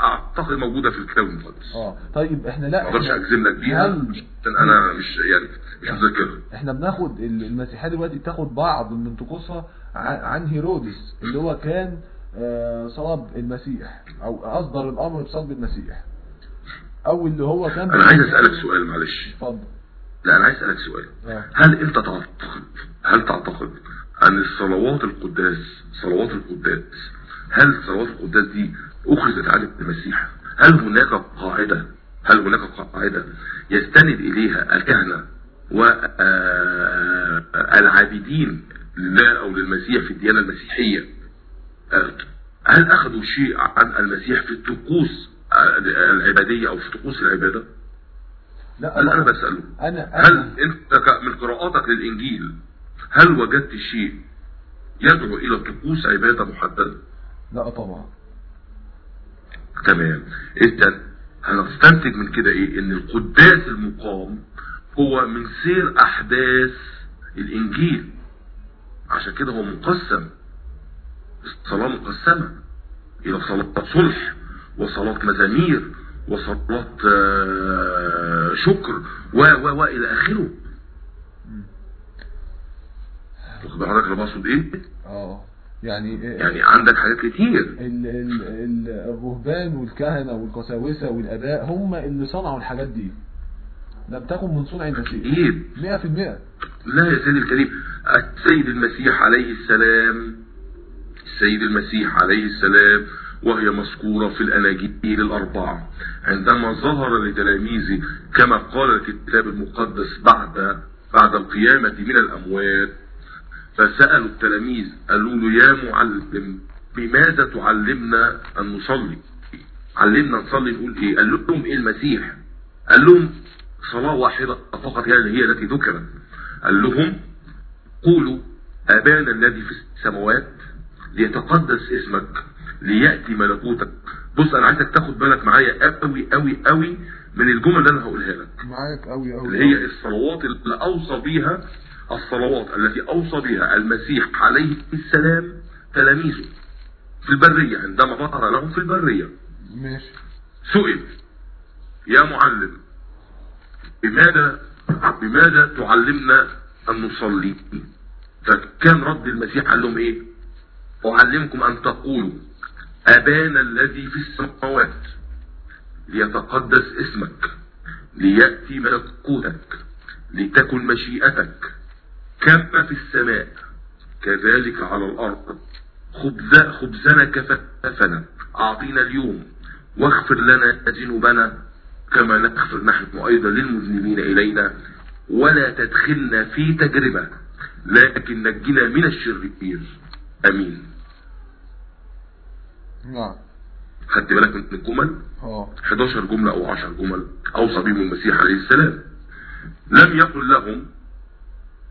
أعتقد موجودة في الكتاب المقدس آه طيب إحنا ما لا أقدرش إحنا, اجزم لك بيها هل عشان أنا مش يعني مش مذاكرها إحنا بناخد ال- المسيحية دلوقتي بتاخد بعض من طقوسها عن هيرودس اللي هو كان آه، صلب المسيح أو أصدر الأمر بصلب المسيح. أو اللي هو كان أنا عايز أسألك سؤال معلش. اتفضل. لا أنا عايز أسألك سؤال. آه. هل أنت تعتقد هل تعتقد أن الصلوات القداس صلوات القداس هل صلوات القداس دي أخذت عن المسيح. هل هناك قاعدة؟ هل هناك قاعدة يستند إليها الكهنة والعابدين لله أو للمسيح في الديانة المسيحية؟ آه، هل أخذوا شيء عن المسيح في الطقوس آه، العبادية أو في طقوس العبادة؟ لا أنا أنا بسأله؟ أنا هل أنا- أنت ك- من قراءاتك للإنجيل هل وجدت شيء يدعو إلى طقوس عبادة محددة؟ لا طبعا. تمام اذا هنستنتج من كده إيه؟ إن القداس المقام هو من سير أحداث الإنجيل. عشان كده هو مقسم. الصلاة مقسمة. إلى صلاة صلح وصلاة مزامير وصلاة آه، شكر و و و إلى آخره. واخد بالك أنا بقصد إيه؟ آه. يعني يعني عندك حاجات كتير. ال ال ال الرهبان والكهنة والقساوسة والآباء هم اللي صنعوا الحاجات دي. لم تكن من صنع المسيح أكيد. 100% لا يا سيدي الكريم السيد المسيح عليه السلام السيد المسيح عليه السلام وهي مذكورة في الأناجيل الأربعة. عندما ظهر لتلاميذه كما قال الكتاب المقدس بعد بعد القيامة من الأموات فسألوا التلاميذ قالوا له يا معلم بماذا تعلمنا أن نصلي؟ علمنا نصلي نقول إيه؟ قال لهم إيه المسيح؟ قال لهم صلاة واحدة فقط هي هي التي ذكرت. قال لهم قولوا أبانا الذي في السماوات ليتقدس اسمك ليأتي ملكوتك. بص أنا عايزك تاخد بالك معايا قوي قوي قوي من الجمل اللي أنا هقولها لك. معاك قوي قوي اللي هي الصلوات اللي أوصى بيها الصلوات التي أوصى بها المسيح عليه السلام تلاميذه في البرية عندما ظهر لهم في البرية. ماشي. سئل يا معلم بماذا بماذا تعلمنا أن نصلي؟ فكان رد المسيح قال لهم إيه؟ أعلمكم أن تقولوا أبانا الذي في السماوات ليتقدس اسمك ليأتي ملكوتك لتكن مشيئتك كما في السماء كذلك على الأرض. خبز خبزنا كفافنا أعطينا اليوم واغفر لنا ذنوبنا كما نغفر نحن أيضا للمذنبين إلينا. ولا تدخلنا في تجربة لكن نجنا من الشرير أمين. نعم. خدت بالك من الجمل؟ آه. 11 جملة أو 10 جمل أوصى بهم المسيح عليه السلام. لم يقل لهم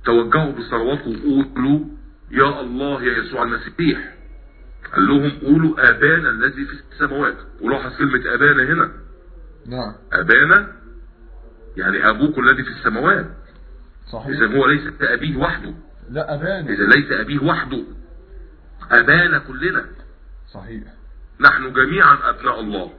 توجهوا بالصلوات وقولوا يا الله يا يسوع المسيح. قال لهم قولوا أبانا الذي في السماوات. ولاحظ كلمة أبانا هنا. نعم. أبانا يعني أبوك الذي في السماوات. صحيح. إذا هو ليس أبيه وحده. لا أبان إذا ليس أبيه وحده. أبانا كلنا. صحيح. نحن جميعا أبناء الله.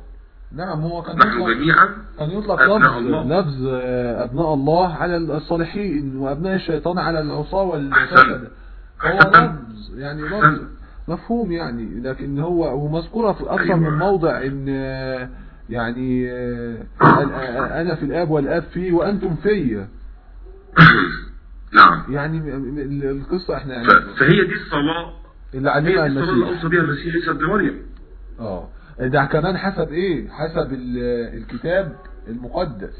نعم هو كان نحن يطلق جميعا كان يطلق لفظ. لفظ آه، أبناء الله على الصالحين وأبناء الشيطان على العصاة أحسنت. والفسد هو. لفظ يعني لفظ. مفهوم يعني لكن هو ومذكورة في أكثر أيوة. من موضع إن آه، يعني آه، أنا- في الآب والآب فيه وأنتم فيا نعم يعني القصة إحنا يعني فهي دي الصلاة اللي علمها الصلاة اللي المسيح أوصى بها المسيح عيسى ابن مريم آه ده كمان حسب إيه؟ حسب ال- الكتاب المقدس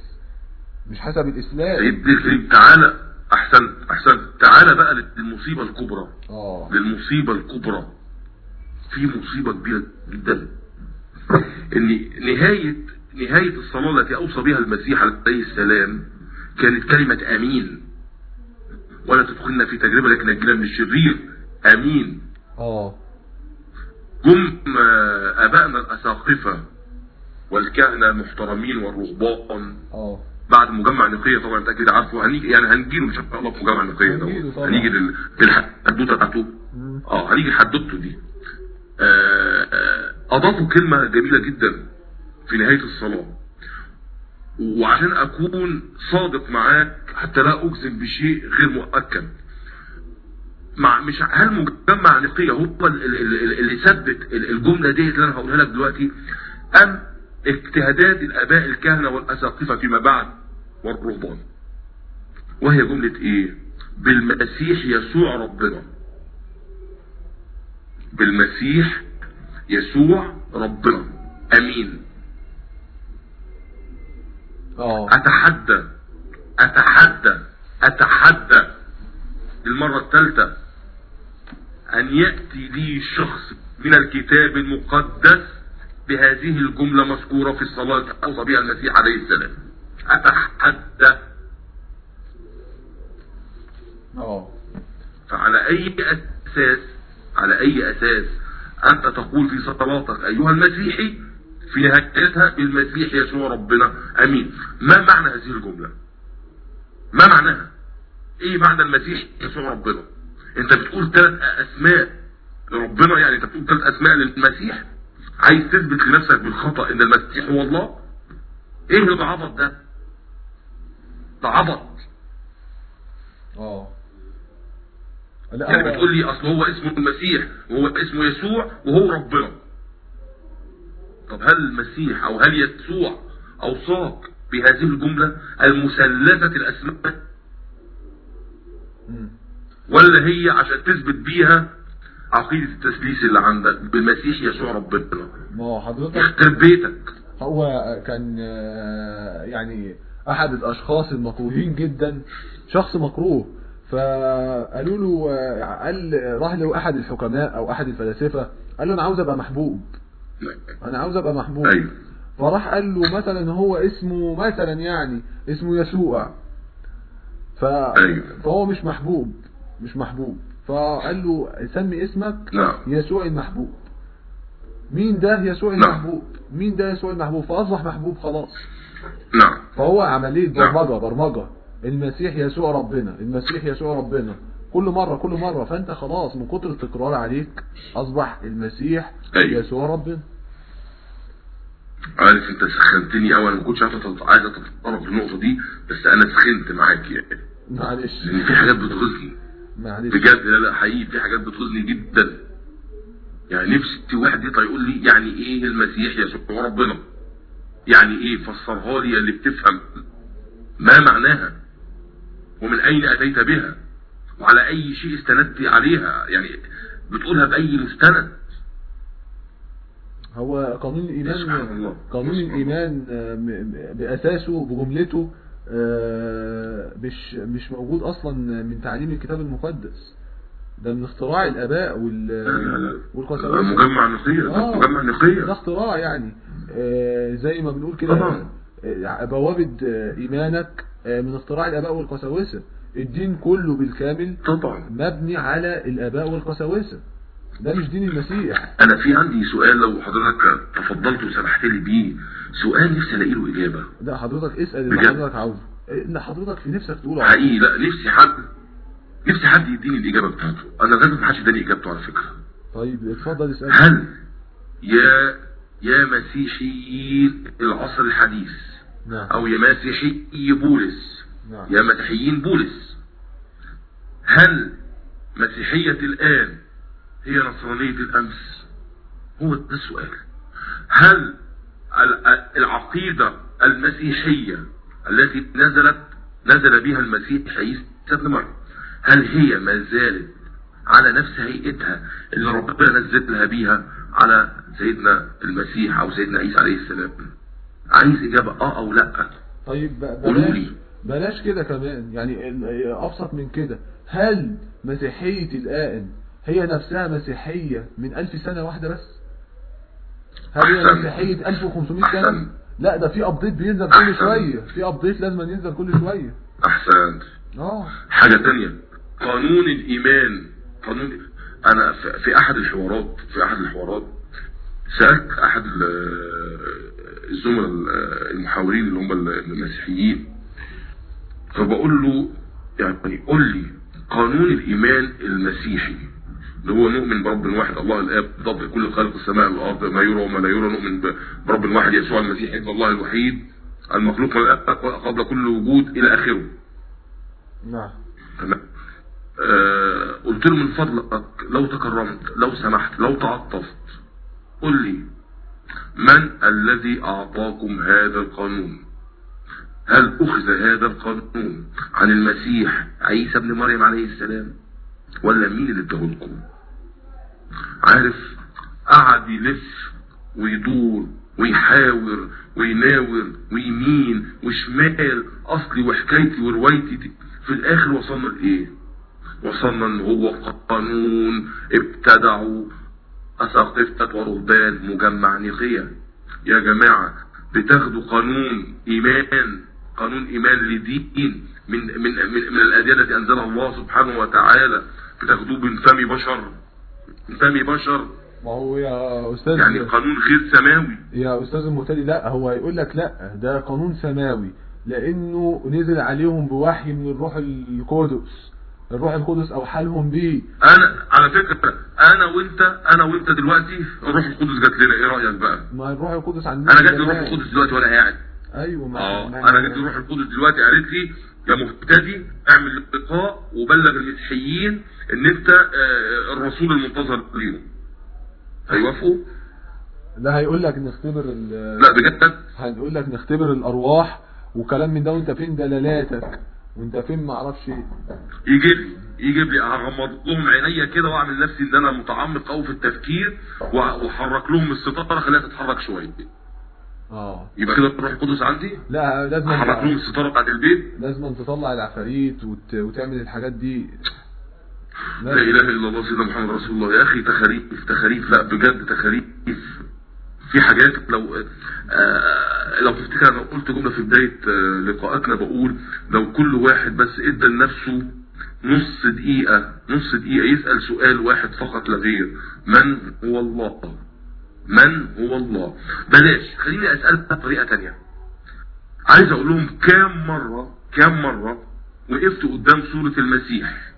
مش حسب الإسلام. سيدنا الكريم تعالى أحسن أحسن تعالى بقى للمصيبة الكبرى. آه. للمصيبة الكبرى. في مصيبة كبيرة جدا. إن نهاية نهاية الصلاة التي أوصى بها المسيح عليه السلام كانت كلمة آمين. ولا تدخلنا في تجربة لكن نجينا من الشرير. آمين. آه. جم آه، ابائنا الأساقفة والكهنة المحترمين والرهبان. آه. بعد مجمع نقية طبعا أنت أكيد عارفه. هنيجي يعني هنجيله ان شاء الله في مجمع طبعا طبعا. هنيجي لل- للحدوتة بتاعته. آه هنيجي لحدوته دي. آه، آه، أضافوا كلمة جميلة جدا في نهاية الصلاة. وعشان أكون صادق معاك حتى لا أجزم بشيء غير مؤكد. مع مش هل مجمع نقية هو ال- ال- ال- اللي ثبت ال- الجملة دي اللي أنا هقولها لك دلوقتي أم اجتهادات الآباء الكهنة والأساقفة فيما بعد والرهبان؟ وهي جملة إيه؟ بالمسيح يسوع ربنا. بالمسيح يسوع ربنا. آمين. آه. أتحدى أتحدى أتحدى. للمرة الثالثة. أن يأتي لي شخص من الكتاب المقدس بهذه الجملة مذكورة في الصلاة اوصى بها المسيح عليه السلام. اتحدى آه. فعلى أي أساس؟ على أي أساس؟ أنت تقول في صلاتك أيها المسيحي في نهايتها بالمسيح يسوع ربنا. آمين. ما معنى هذه الجملة؟ ما معناها؟ إيه معنى المسيح يسوع ربنا؟ انت بتقول ثلاث أسماء لربنا يعني انت بتقول ثلاث أسماء للمسيح عايز تثبت لنفسك بالخطأ إن المسيح هو الله؟ إيه العبط ده؟ ده عبط. آه. يعني هو- بتقول لي أصل هو اسمه المسيح وهو اسمه يسوع وهو ربنا. طب هل المسيح أو هل يسوع اوصاك بهذه الجملة المثلثة الأسماء؟ مم. ولا هي عشان تثبت بيها عقيدة التثليث اللي عندك بالمسيح يسوع ربنا ما هو حضرتك يخرب بيتك. هو كان يعني أحد الأشخاص المكروهين جدا شخص مكروه فقالوا له قال راح له احد الحكماء أو أحد الفلاسفة قال له أنا عاوز أبقى محبوب. أنا عاوز أبقى محبوب. أيوه. فراح قال له مثلا هو اسمه مثلا يعني اسمه يسوع. ف... أيوه. فهو مش محبوب. مش محبوب. فقال له سمي اسمك نعم. يسوع المحبوب. مين ده يسوع نعم. المحبوب؟ مين ده يسوع المحبوب؟ فأصبح محبوب خلاص. نعم. فهو عملية. برمجة برمجة. المسيح يسوع ربنا المسيح يسوع ربنا. كل مرة كل مرة. فأنت خلاص من كتر التكرار عليك أصبح المسيح أيوه. يسوع ربنا. عارف أنت سخنتني أنا ما كنتش عايز اتطرق في النقطة دي بس أنا سخنت معاك يعني. معلش. لأن في حاجات بتغيظني معلش بجد لا لا حقيقي في حاجات بتغيظني جدا. يعني نفسي واحد يطلع يقول لي يعني إيه المسيح يسوع ربنا؟ يعني إيه؟ فسرها لي اللي بتفهم ما معناها. ومن أين أتيت بها؟ وعلى أي شيء استندت عليها؟ يعني بتقولها بأي مستند؟ هو قانون الله. قانون. الإيمان آه، بأساسه بجملته مش مش موجود أصلا من تعليم الكتاب المقدس. ده من اختراع الآباء وال والقساوسة مجمع نقية ده آه، مجمع ده نقية اختراع يعني. آه، زي ما بنقول كده. آه، بوابة آه، إيمانك آه، من اختراع الآباء والقساوسة الدين كله بالكامل طبعا. مبني على الآباء والقساوسة ده مش دين المسيح. أنا في عندي سؤال لو حضرتك تفضلت وسمحت لي بيه. سؤال نفسي ألاقي له إجابة. لا حضرتك اسأل اللي؟ حضرتك عاوزه. اللي حضرتك في نفسك تقوله. حقيقي لا نفسي حد نفسي حد يديني الإجابة بتاعته. أنا لازم محدش يديني إجابته على فكرة. طيب اتفضل اسأل. هل يا يا مسيحيين العصر الحديث نعم. أو يا مسيحي بولس؟ نعم. يا مسيحيين بولس. هل مسيحية الآن هي نصرانية الأمس. هو ده السؤال. هل ال- العقيدة المسيحية التي نزلت نزل بها المسيح عيسى ابن مريم هل هي ما زالت على نفس هيئتها اللي ربنا نزلها بيها على سيدنا المسيح أو سيدنا عيسى عليه السلام؟ عايز إجابة آه أو لأ؟ طيب قولوا بلاش لي. بلاش كده كمان. يعني ال- أبسط من كده. هل مسيحية الآن هي نفسها مسيحية من ألف سنة واحدة بس هل هي. مسيحية 1500 سنة. لا ده في update بينزل كل. شوية في update لازم ينزل كل شوية أحسنت آه حاجة تانية قانون الإيمان قانون أنا في- أحد الحوارات في أحد الحوارات سألت أحد ال- الزملاء المحاورين اللي هم المسيحيين فبقول له يعني قول لي قانون الإيمان المسيحي اللي هو نؤمن برب واحد الله الآب ضبط كل خلق السماء والأرض ما يرى وما لا يرى نؤمن برب واحد يسوع المسيح ابن الله الوحيد المخلوق قبل كل وجود إلى آخره. نعم. تمام. آه قلت له من فضلك لو تكرمت لو سمحت لو تعطفت قل لي من الذي أعطاكم هذا القانون؟ هل أخذ هذا القانون عن المسيح عيسى ابن مريم عليه السلام؟ ولا مين اللي اداهولكم؟ عارف قعد يلف ويدور ويحاور ويناور ويمين وشمال. أصلي وحكايتي وروايتي دي. في الآخر وصلنا لإيه؟ وصلنا إن هو قانون. ابتدعوا اساقفة ورهبان مجمع نقية. يا جماعة بتاخدوا قانون إيمان. قانون إيمان لدين. من من من, من الاديان التي انزلها الله سبحانه وتعالى بتاخدوه من فم بشر. من فم بشر. ما هو يا أستاذ يعني قانون غير سماوي. يا أستاذ المهتدي لا هو هيقول لك لا ده قانون سماوي لأنه نزل عليهم بوحي من الروح القدس. الروح القدس اوحى لهم بيه. أنا على فكرة أنا وأنت أنا وأنت دلوقتي الروح القدس جات لنا. إيه رأيك بقى؟ ما الروح القدس عندنا أنا زمان. الروح القدس دلوقتي وأنا قاعد. أيوه ما آه أنا جات لي الروح القدس دلوقتي قالت لي يا مهتدي اعمل لقاء وبلغ المسيحيين ان انت آه، الرسول المنتظر ليهم. هيوافقوا؟ لا هيقول لك نختبر ال- لا بجد؟ هنقول لك نختبر الأرواح وكلام من ده. وانت فين دلالاتك؟ وانت فين ما أعرفش إيه؟ يجيب لي يجيب لي اغمض لهم عينيا كده واعمل نفسي ان أنا متعمق قوي في التفكير وأحرك لهم الستارة خليها تتحرك شوية. آه. يبقى كده الروح القدس عندي؟ لا لازم احرك لهم الستارة بتاعت البيت؟ لازم تطلع العفاريت وت... وتعمل الحاجات دي. لا إله إلا الله سيدنا محمد رسول الله. يا أخي تخاريف تخاريف. لا بجد تخاريف. في حاجات لو آه لو تفتكر أنا قلت جملة في بداية آه لقاءاتنا بقول لو كل واحد بس إدى لنفسه نص دقيقة نص دقيقة يسأل سؤال واحد فقط لا غير. من هو الله؟ من هو الله؟ بلاش خليني اسالها بطريقة تانية. عايز أقول لهم كام مرة كام مرة وقفت قدام صورة المسيح؟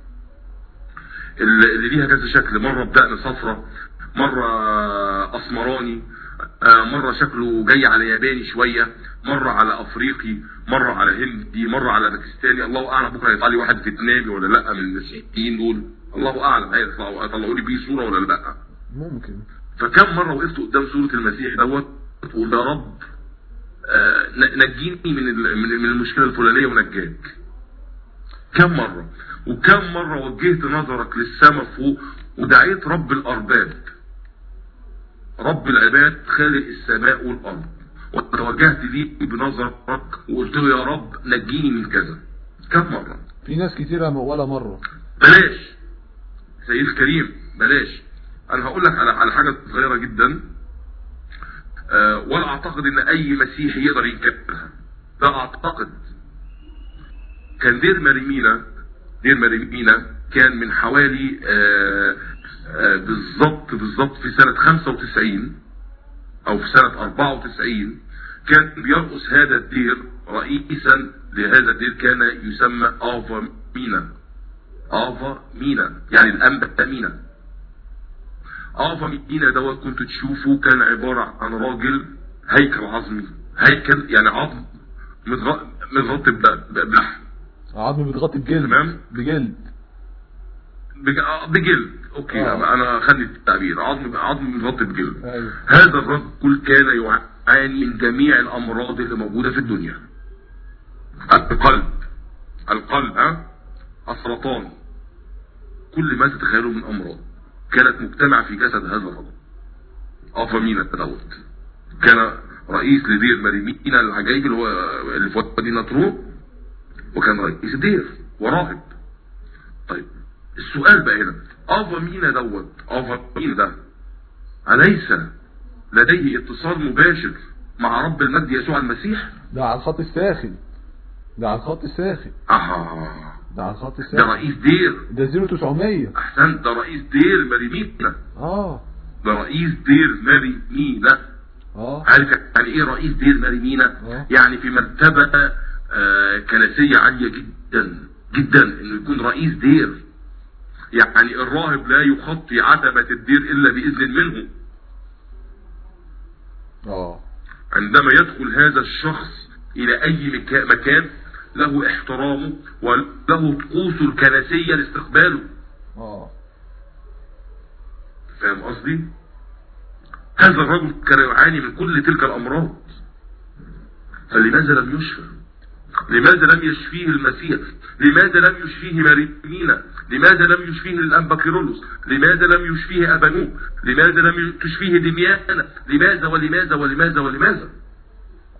اللي ليها كذا شكل مرة بدقن صفرة مرة أسمراني آه، مرة شكله جاي على ياباني شوية مرة على أفريقي مرة على هندي مرة على باكستاني. الله أعلم بكرة يطلع لي واحد فيتنامي ولا لأ من المسيحيين دول. الله أعلم هيطلعوا لي بيه صورة ولا لأ. ممكن. فكم مرة وقفت قدام صورة المسيح دوت تقول يا رب آه، نجيني من من من المشكلة الفلانية ونجاك. كم مرة؟ وكم مرة وجهت نظرك للسماء فوق ودعيت رب الأرباب. رب العباد خالق السماء والأرض. وتوجهت ليه بنظرك وقلت له يا رب نجيني من كذا. كم مرة؟ في ناس كتيرة ولا مرة. بلاش. سيد الكريم بلاش. أنا هقول لك على على حاجة صغيرة جدا. أه ولا أعتقد إن أي مسيحي يقدر ينكرها لا أعتقد. كان دير مارمينا دير مارمينا كان من حوالي أه أه بالظبط بالظبط في سنة 95 أو في سنة 94 كان بيرأس هذا الدير رئيسا لهذا الدير كان يسمى آفا مينا. آفا مينا. يعني الأنبا مينا. افا مينا دوت كنت تشوفه كان عبارة عن راجل هيكل عظمي هيكل يعني عظم متغ- متغطي بلحم عظم بيتغطي بجلد تمام. بجلد. بج- بجلد. okay آه. أنا خلي التعبير. عظم عظم متغطي بجلد أيوه. هذا الرجل كان يعاني من جميع الأمراض اللي موجودة في الدنيا. القلب. القلب ها؟ السرطان كل ما تتخيله من أمراض. كانت مجتمعة في جسد هذا الرجل. افامينا دوت كان رئيس لدير مارمينا العجائب اللي هو اللي في وادي نطرون وكان رئيس دير وراهب طيب السؤال بقى هنا. افامينا دوت افامينا ده أليس لديه اتصال مباشر مع رب المجد يسوع المسيح؟ ده على الخط الساخن. ده على الخط الساخن. آه ده على الخط ده الساخن رئيس دير. ده 0900 أحسن ده رئيس دير مارمينا آه. ده رئيس دير مارمينا آه. عارف يعني إيه رئيس دير مارمينا آه. يعني في مرتبة آه، كنسية عالية جدا جدا إنه يكون رئيس دير. يعني الراهب لا يخطي عتبة الدير إلا بإذن منه. آه. عندما يدخل هذا الشخص إلى أي مكا- مكان له احترامه وله طقوسه الكنسية لاستقباله. آه. فاهم قصدي؟ هذا الرجل كان يعاني من كل تلك الأمراض. فلماذا لم يشفى؟ لماذا لم يشفيه المسيح؟ لماذا لم يشفيه مريمينا لماذا لم يشفيه الانبا كيرلس لماذا لم يشفيه ابانوك لماذا لم تشفيه دميانا لماذا ولماذا ولماذا ولماذا؟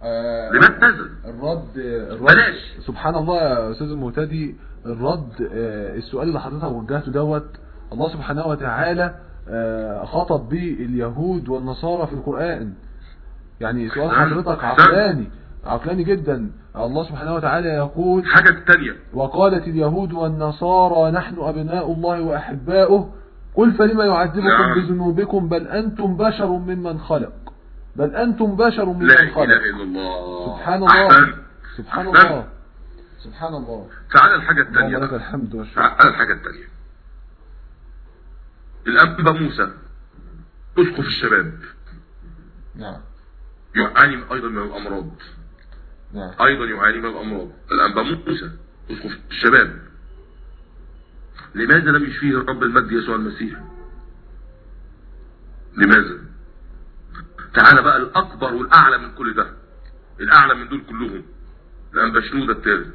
آه، لماذا الرد الرد بلاش. سبحان الله يا أستاذ المهتدي الرد آه، السؤال اللي حضرتك وجهته دوت الله سبحانه وتعالى آه، خاطب به اليهود والنصارى في القرآن يعني سؤال. حضرتك. عقلاني عقلاني جدا الله سبحانه وتعالى يقول الحاجة الثانية وقالت اليهود والنصارى نحن أبناء الله وأحباؤه قل فلما يعذبكم نعم. بذنوبكم بل أنتم بشر ممن خلق بل أنتم بشر لا ممن إله خلق إلا الله. سبحان الله. أحسن. سبحان أحسن. الله. سبحان الله. تعال الحاجة الثانية لك. الحمد والشكر. تعال الحاجة الثانية الأنبا موسى. أسقف الشباب. نعم. يعاني أيضا من الأمراض. نعم. أيضا يعاني من الأمراض. الأنبا موسى. أسقف الشباب. لماذا لم يشفيه الرب المجد يسوع المسيح؟ لماذا؟ تعال بقى الأكبر والأعلى من كل ده. الأعلى من دول كلهم. الأنبا شنودة الثالث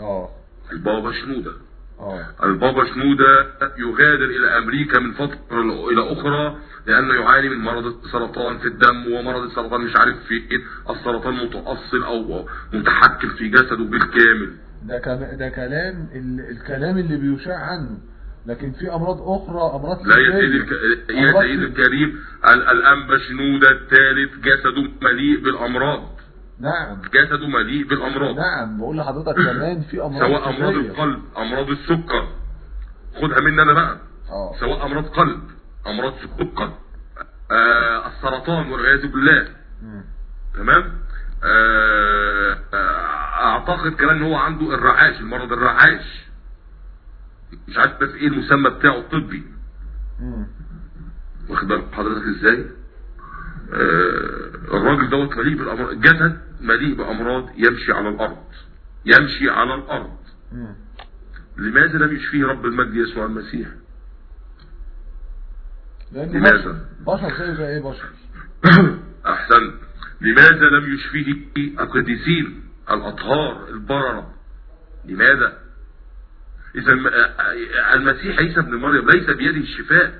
آه. البابا شنودة. آه. البابا شنودة يغادر إلى أمريكا من فترة إلى أخرى لأنه يعاني من مرض السرطان في الدم ومرض السرطان مش عارف في إيه. السرطان متأصل أو متحكم في جسده بالكامل. ده كم- ده كلام ال- الكلام اللي بيشاع عنه. لكن في أمراض أخرى أمراض لا يا. سيدي الك... يا سيدي. الكريم ال- الأنبا شنودة الثالث جسده مليء بالأمراض. نعم. جسده مليء بالأمراض. نعم. بقول لحضرتك كمان في أمراض سواء سلبية. القلب أمراض السكر. خدها مني أنا بقى. آه. سواء أمراض قلب أمراض سكر آه السرطان والعياذ بالله. تمام؟ آه آه، أعتقد كمان إن هو عنده الرعاش المرض الرعاش. مش عارف بس إيه المسمى بتاعه الطبي. واخد بالك حضرتك إزاي؟ آه الراجل دوت مليء بالامراض جسد مليء بأمراض يمشي على الأرض. يمشي على الأرض. لماذا لم يشفيه رب المجد يسوع المسيح؟ لماذا؟ بشر زي زي إيه بشر. أحسن لماذا لم يشفيه القديسين الأطهار البررة؟ لماذا؟ إذا الم- المسيح عيسى ابن مريم ليس بيده الشفاء.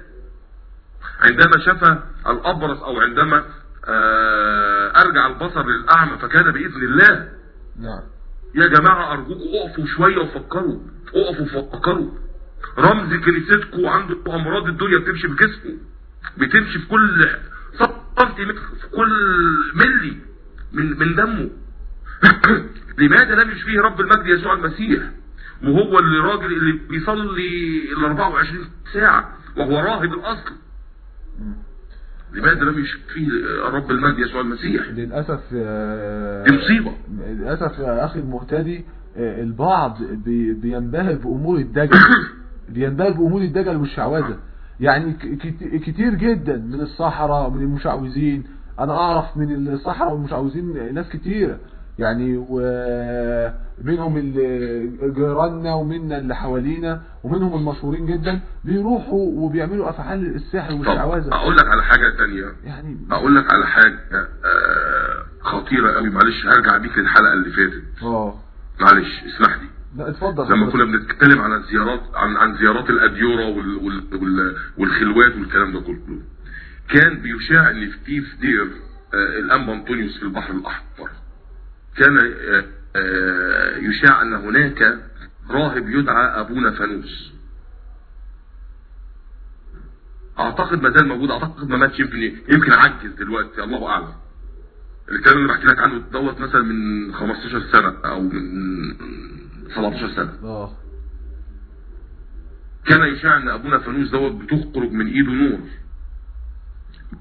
عندما شفى الأبرص أو عندما آه، أرجع البصر للأعمى فكان بإذن الله. نعم. يا جماعة أرجوكم اقفوا شوية وفكروا. اقفوا وفكروا. رمز كنيستكم عنده أمراض الدنيا بتمشي في جسمه بتمشي في كل سنتيمتر في كل ملي من من دمه. لماذا لم يشفيه رب المجد يسوع المسيح؟ وهو اللي راجل اللي بيصلي ال 24 ساعة وهو راهب الأصل. مم. لماذا لم يشفيه رب المجد يسوع المسيح؟ للأسف آه، دي مصيبة. للأسف يا أخي المهتدي آه، البعض بي- بينبهر بأمور الدجل. بينبهر بأمور الدجل والشعوذة. يعني كتير جدا من الصحراء من المشعوذين. أنا أعرف من الصحراء والمشعوذين ناس كتيرة. يعني ومنهم جيراننا ومنا اللي حوالينا ومنهم المشهورين جدا بيروحوا وبيعملوا أفعال السحر طب والشعوذة. أقول لك على حاجة تانية. يعني أقول لك على حاجة آه، خطيرة قوي. معلش هرجع بيك للحلقة اللي فاتت. آه. معلش اسمح لي. لا اتفضل. لما. كنا بنتكلم عن الزيارات عن عن زيارات الاديره وال وال وال والخلوات والكلام ده كله كان بيشاع ان في في دير آه، الانبا أنطونيوس في البحر الأحمر. كان آه، آه، يشاع أن هناك راهب يدعى ابونا فانوس أعتقد ما زال موجود أعتقد ما ماتش يمكن يمكن عجز دلوقتي الله أعلم. الكلام اللي بحكي لك عنه دوت مثلا من 15 سنة أو من 17 سنة. آه. كان يشاع أن ابونا فانوس دوت بتخرج من إيده نور.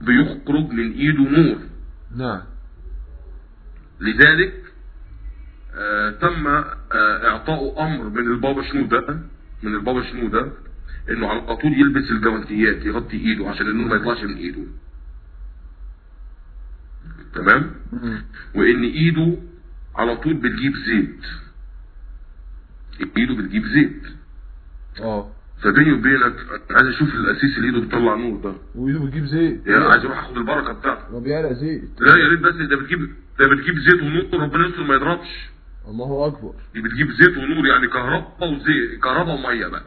بيخرج من إيده نور. نعم. لذلك آه تم آه اعطاؤه أمر من البابا شنودة من البابا شنودة إنه على طول يلبس الجوانتيات يغطي إيده عشان النور ما يطلعش من إيده. تمام. وإن إيده على طول بتجيب زيت. إيده بتجيب زيت. آه. فبيني وبينك عايز أشوف الاسيس اللي إيده بتطلع نور ده. وإيده بتجيب زيت. يعني عايز أروح أخد البركة بتاعته. هو بيعرق زيت. لا يا ريت بس ده بتجيب ده بتجيب زيت ونور ربنا يستر ما يضربش. الله أكبر. دي بتجيب زيت ونور يعني كهرباء وزيت كهرباء ومية بقى.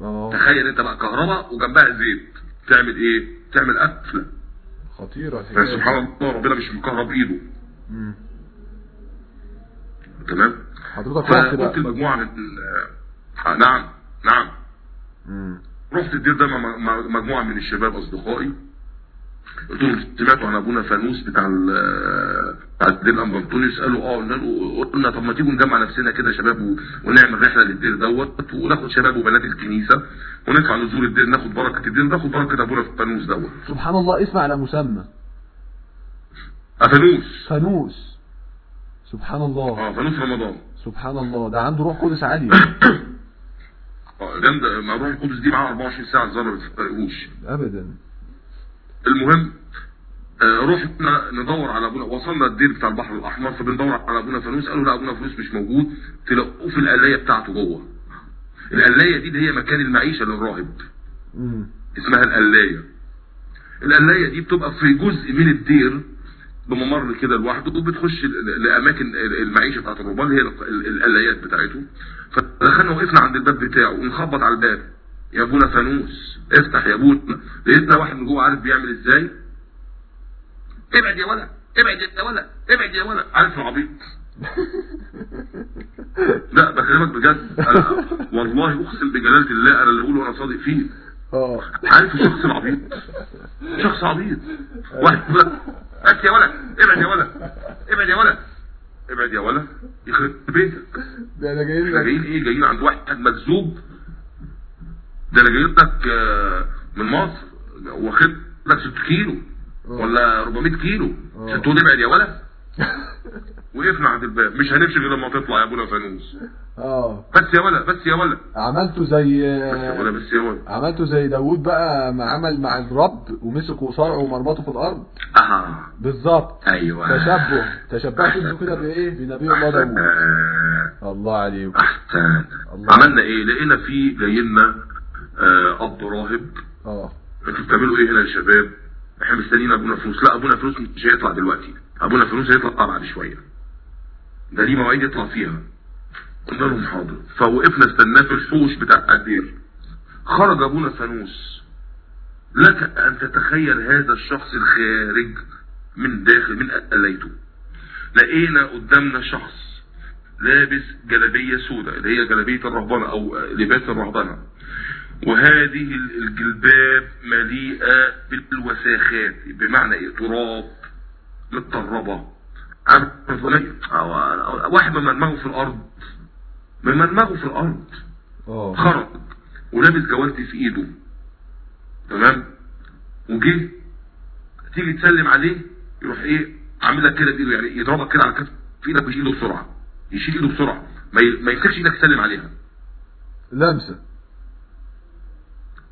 آه. تخيل انت بقى كهرباء وجنبها زيت. تعمل إيه؟ تعمل قفله خطيرة الحكاية فسبحان الله ربنا مش مكهرب ايده مم. تمام؟ حضرتك رحت بقى. المجموعه من آه، نعم نعم. مم. رحت الدير ده مع مجموعة من الشباب أصدقائي. قلت لهم سمعتوا عن أبونا فانوس بتاع ال- بتاع الدير الانبا انطونيوس قالوا آه قلنا له قلنا طب ما تيجوا نجمع نفسنا كده شباب ونعمل رحلة للدير دوت وناخد شباب وبنات الكنيسة ونطلع نزور الدير ناخد بركة الدير ناخد بركة أبونا فانوس دوت. سبحان الله اسم على مسمى. افانوس فانوس سبحان الله. آه فانوس رمضان. سبحان الله. ده عنده روح قدس عالية. آه جامدة مع روح القدس دي معاه 24 ساعة الزهر ما بتفرقوش ابدا. المهم آه، رحنا ندور على أبونا. وصلنا الدير بتاع البحر الأحمر فبندور على أبونا فانوس. قالوا لا أبونا فانوس مش موجود تلاقوه في القلاية بتاعته جوه. القلاية دي اللي هي مكان المعيشة للراهب. اسمها القلاية. القلاية دي بتبقى في جزء من الدير بممر كده لوحده وبتخش لأماكن المعيشة بتاعت الرهبان هي ال- ال- القلايات بتاعته. فدخلنا وقفنا عند الباب بتاعه ونخبط على الباب. يا ابونا فانوس افتح يا ابونا. لقيتنا واحد من جوه عارف بيعمل إزاي؟ ابعد يا ولد ابعد يا ولد ابعد يا ولد. عارف العبيط لا بكلمك بجد. أنا والله أقسم بجلالة الله أنا اللي أقوله وأنا صادق فيه. آه. عارف الشخص العبيط؟ شخص عبيط. واحد بس يا ولد ابعد يا ولد ابعد يا ولد ابعد يا ولد. يخرب بيتك. ده أنا جاي إحنا لك. جايين إيه؟ جايين عند واحد مجذوب ده أنا جاي لك آه، من مصر واخد لك 6 كيلو ولا 400 كيلو. عشان تقول ابعد يا ولد. وقفنا عند الباب. مش هنمشي غير لما تطلع يا ابونا فانوس آه. بس يا ولد بس يا ولد. عملته زي بس يا ولد بس يا ولد. عملته زي داوود بقى ما عمل مع الرب ومسك وصرعه ومرمطه في الأرض. آه بالظبط. أيوه. تشبه. تشبهت أنتوا كده بإيه؟ بنبي الله داوود. الله عليك. أحسن. الله. عملنا إيه؟ لقينا في جاي لنا آه، اب راهب آه. أنتوا بتعملوا إيه هنا يا شباب. إحنا مستنيين أبونا فلوس. لا أبونا فلوس مش هيطلع دلوقتي. أبونا فلوس هيطلع بعد شوية. ده ليه مواعيد يطلع فيها؟ قلنا لهم حاضر. فوقفنا استناه في الحوش بتاع الدير خرج أبونا فانوس. لك أن تتخيل هذا الشخص الخارج من داخل من قليته. لقينا قدامنا شخص لابس جلابية سوداء اللي هي جلابية الرهبنة أو لباس الرهبنة. وهذه الجلباب مليئة بالوساخات بمعنى إيه؟ تراب متطربة واحد ممرمغه في الأرض. ممرمغه في الأرض. آه. خرج. ولابس جوالتي في إيده. تمام؟ وجه. تيجي تسلم عليه يروح إيه؟ عامل لك كده بإيده يعني يضربك كده على كتف في إيدك ويشيل إيده بسرعة. يشيل إيده بسرعة. ما يمسكش إيدك تسلم عليها. لمسة.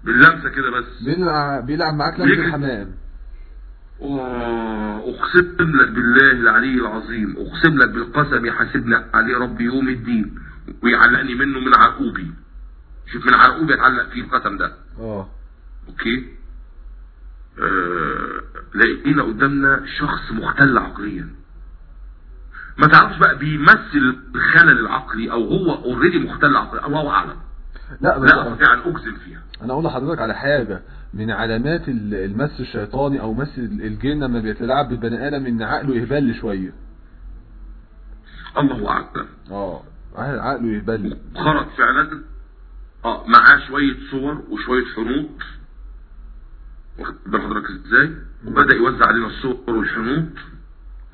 باللمسة كده بس. بيلعب بيلعب معاك لمسة آه، أقسم لك بالله العلي العظيم أقسم لك بالقسم يحاسبني عليه رب يوم الدين ويعلقني منه من عرقوبي شوف من عرقوبي اتعلق فيه القسم ده. آه. okay؟ آه لقينا قدامنا شخص مختل عقليا. ما تعرفش بقى بيمثل الخلل العقلي أو هو already مختل عقلي الله أعلم. لا لا استطيع ان أجزم فيها. أنا أقول لحضرتك على حاجة. من علامات ال- المس الشيطاني أو مس الجن لما بيتلاعب بالبني آدم إن عقله يهبل شوية. الله اعلم آه عقله يهبل. خرج فعلا. آه معاه شوية صور وشوية حنوط. واخد حضرتك إزاي؟ وبدأ يوزع علينا الصور والحنوط.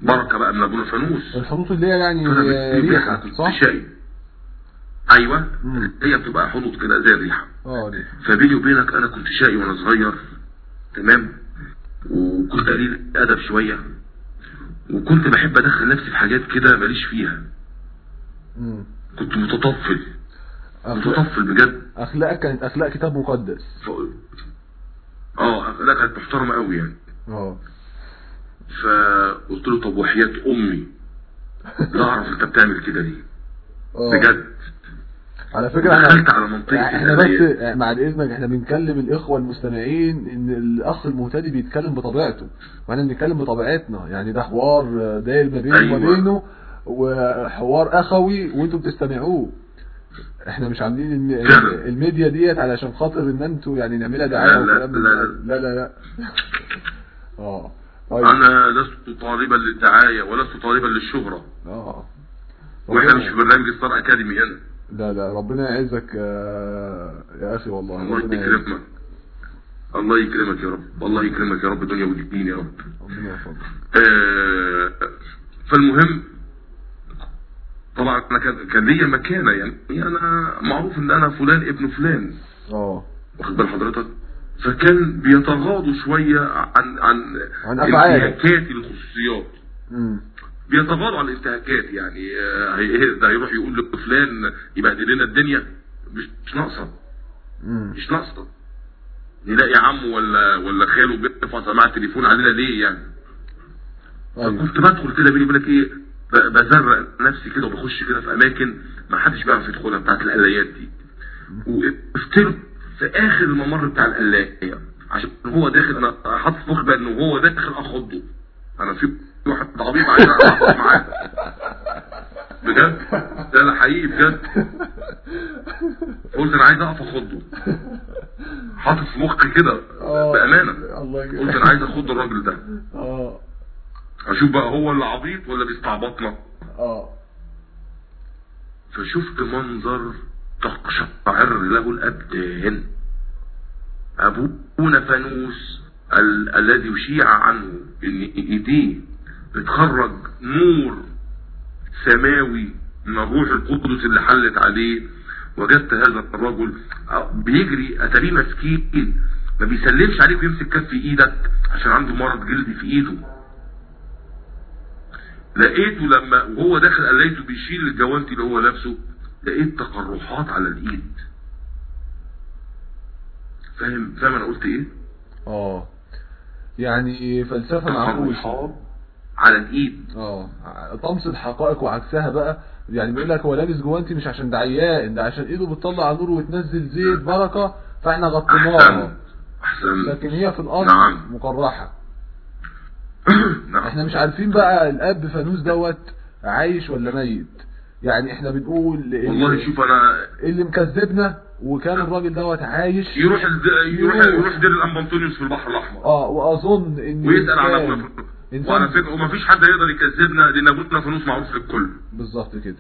بركة بقى من أبونا فانوس. الحروف اللي هي يعني ريحة صح؟ شاي أيوه. مم. هي بتبقى حنوط كده زي الريحة. آه. فبيني وبينك أنا كنت شقي وأنا صغير. تمام؟ وكنت قليل أدب شوية. وكنت بحب أدخل نفسي في حاجات كده ماليش فيها. مم. كنت متطفل. أخلاق, متطفل بجد. أخلاق كانت أخلاق كتاب مقدس. ف- آه لا كانت محترمة قوي يعني. آه. فقلت له طب وحياة أمي؟ لا أعرف أنت بتعمل كده ليه. آه. بجد. على فكرة إحنا دخلت على منطقة إحنا بس. بعد إذنك إحنا بنكلم الإخوة المستمعين إن الأخ المهتدي بيتكلم بطبيعته. وإحنا بنتكلم بطبيعتنا. يعني ده حوار داير ما بينه أيوة. وما بينه وحوار أخوي وأنتم بتستمعوه. إحنا مش عاملين. الميديا ديت علشان خاطر إن أنتوا يعني نعملها دعاية لا، لا، لا،. لا لا لا. آه. طيب. أنا لست طالبا للدعاية ولست طالبا للشهرة. آه. وإحنا ربنا- مش في برنامج ستار أكاديمي هنا لا لا ربنا يعزك آه، يا أخي والله. الله يكرمك. الله يكرمك يا رب. الله يكرمك يا رب. دنيا والدين يا رب. ربنا يحفظك. آه، فالمهم طبعا أنا كان ليا مكانة يعني أنا معروف إن أنا فلان ابن فلان. آه. واخد بال حضرتك؟ فكان بيتغاضوا شوية عن عن عن. انتهاكاتي للخصوصيات. بيتغاضوا عن الانتهاكات يعني آه، ده يروح يقول لفلان يبهدل لنا الدنيا. مش ناقصة. مش ناقصة. نلاقي عمه ولا ولا خاله بيرفع سماعة التليفون علينا ليه يعني؟ أيوه كنت بدخل كده بيني وبينك إيه بزرق نفسي كده وبخش كده في أماكن ما حدش بيعرف يدخلها بتاعت القلايات دي. وافترض في آخر الممر بتاع القلاية عشان هو داخل أنا حاطط في مخي ان هو داخل أخضه. أنا في واحد عبيط عايز اقف معاه بجد؟ ده لا حقيقي بجد. قلت أنا عايز أقف أخضه. حاطط في مخي كده. آه. بأمانة. قلت أنا عايز أخض الراجل ده. آه. أشوف بقى هو اللي عبيط ولا بيستعبطنا. آه. فشفت منظر تقشعر له الأبدان. ابونا فانوس ال- الذي يشيع عنه إن إيديه بتخرج نور سماوي من الروح القدس اللي حلت عليه. وجدت هذا الرجل بيجري أتاريه مسكين ما بيسلمش عليك ويمسك كف إيدك عشان عنده مرض جلدي في إيده. لقيته لما وهو داخل قليته بيشيل الجوانتي اللي هو لابسه لقيت تقرحات على الإيد. فاهم؟ فاهم أنا قلت إيه؟ آه. يعني فلسفة معقول تقرحات على الإيد. آه. طمس الحقائق وعكسها بقى. يعني بيقول لك هو لابس جوانتي مش عشان ده عيان ده عشان إيده بتطلع نور وتنزل زيت بركة فإحنا غطيناها. احسن لكن هي في الاصل نعم. مقرحة. نعم. إحنا مش عارفين بقى الأب فانوس دوت عايش ولا ميت. يعني إحنا بنقول والله شوف أنا اللي مكذبنا وكان الراجل دوت عايش يروح. يروح يروح. دير الامبنطونيوس في البحر الأحمر. آه وأظن إن ويسأل على وعلى فكره ومفيش حد يقدر يكذبنا لأن ابونا فانوس معروف للكل. بالظبط كده.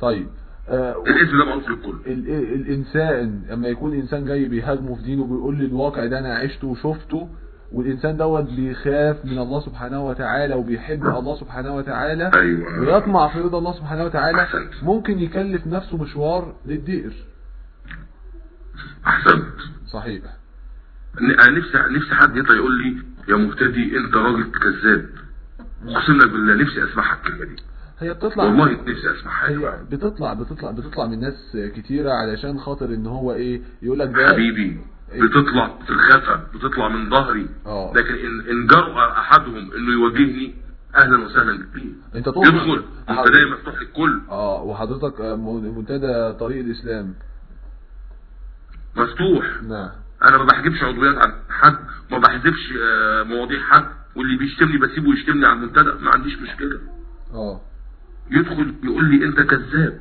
طيب آه الاسم ده معروف للكل. ال- ال- الإنسان اما يكون إنسان جاي بيهاجمه في دينه بيقول لي الواقع ده أنا عشته وشفته والإنسان دوت بيخاف من الله سبحانه وتعالى وبيحب الله سبحانه وتعالى أيوه. ويطمع في رضا الله سبحانه وتعالى أحسنت. ممكن يكلف نفسه مشوار للدئر أحسنت. صحيح. أنا نفسي نفسي حد يطلع يقول لي يا مهتدي انت راجل كذاب. اقسم لك بالله نفسي اسمعها الكلمة دي. هي بتطلع والله نفسي اسمعها. هي بتطلع بتطلع بتطلع من ناس كتيرة علشان خاطر إن هو إيه يقول لك ده حبيبي بتطلع في الخفا بتطلع من ظهري. آه. لكن إن إن جرأ أحدهم إنه يواجهني أهلا وسهلا بيه أنت تقصد يدخل انت دايما مفتوح للكل. آه وحضرتك آه، منتدى طريق الإسلام. مفتوح. نعم. أنا ما بحجبش عضويات عن حد. ما بحذفش آه، مواضيع حد واللي بيشتمني بسيبه يشتمني على المنتدى. ما عنديش مشكلة. آه. يدخل يقول لي أنت كذاب.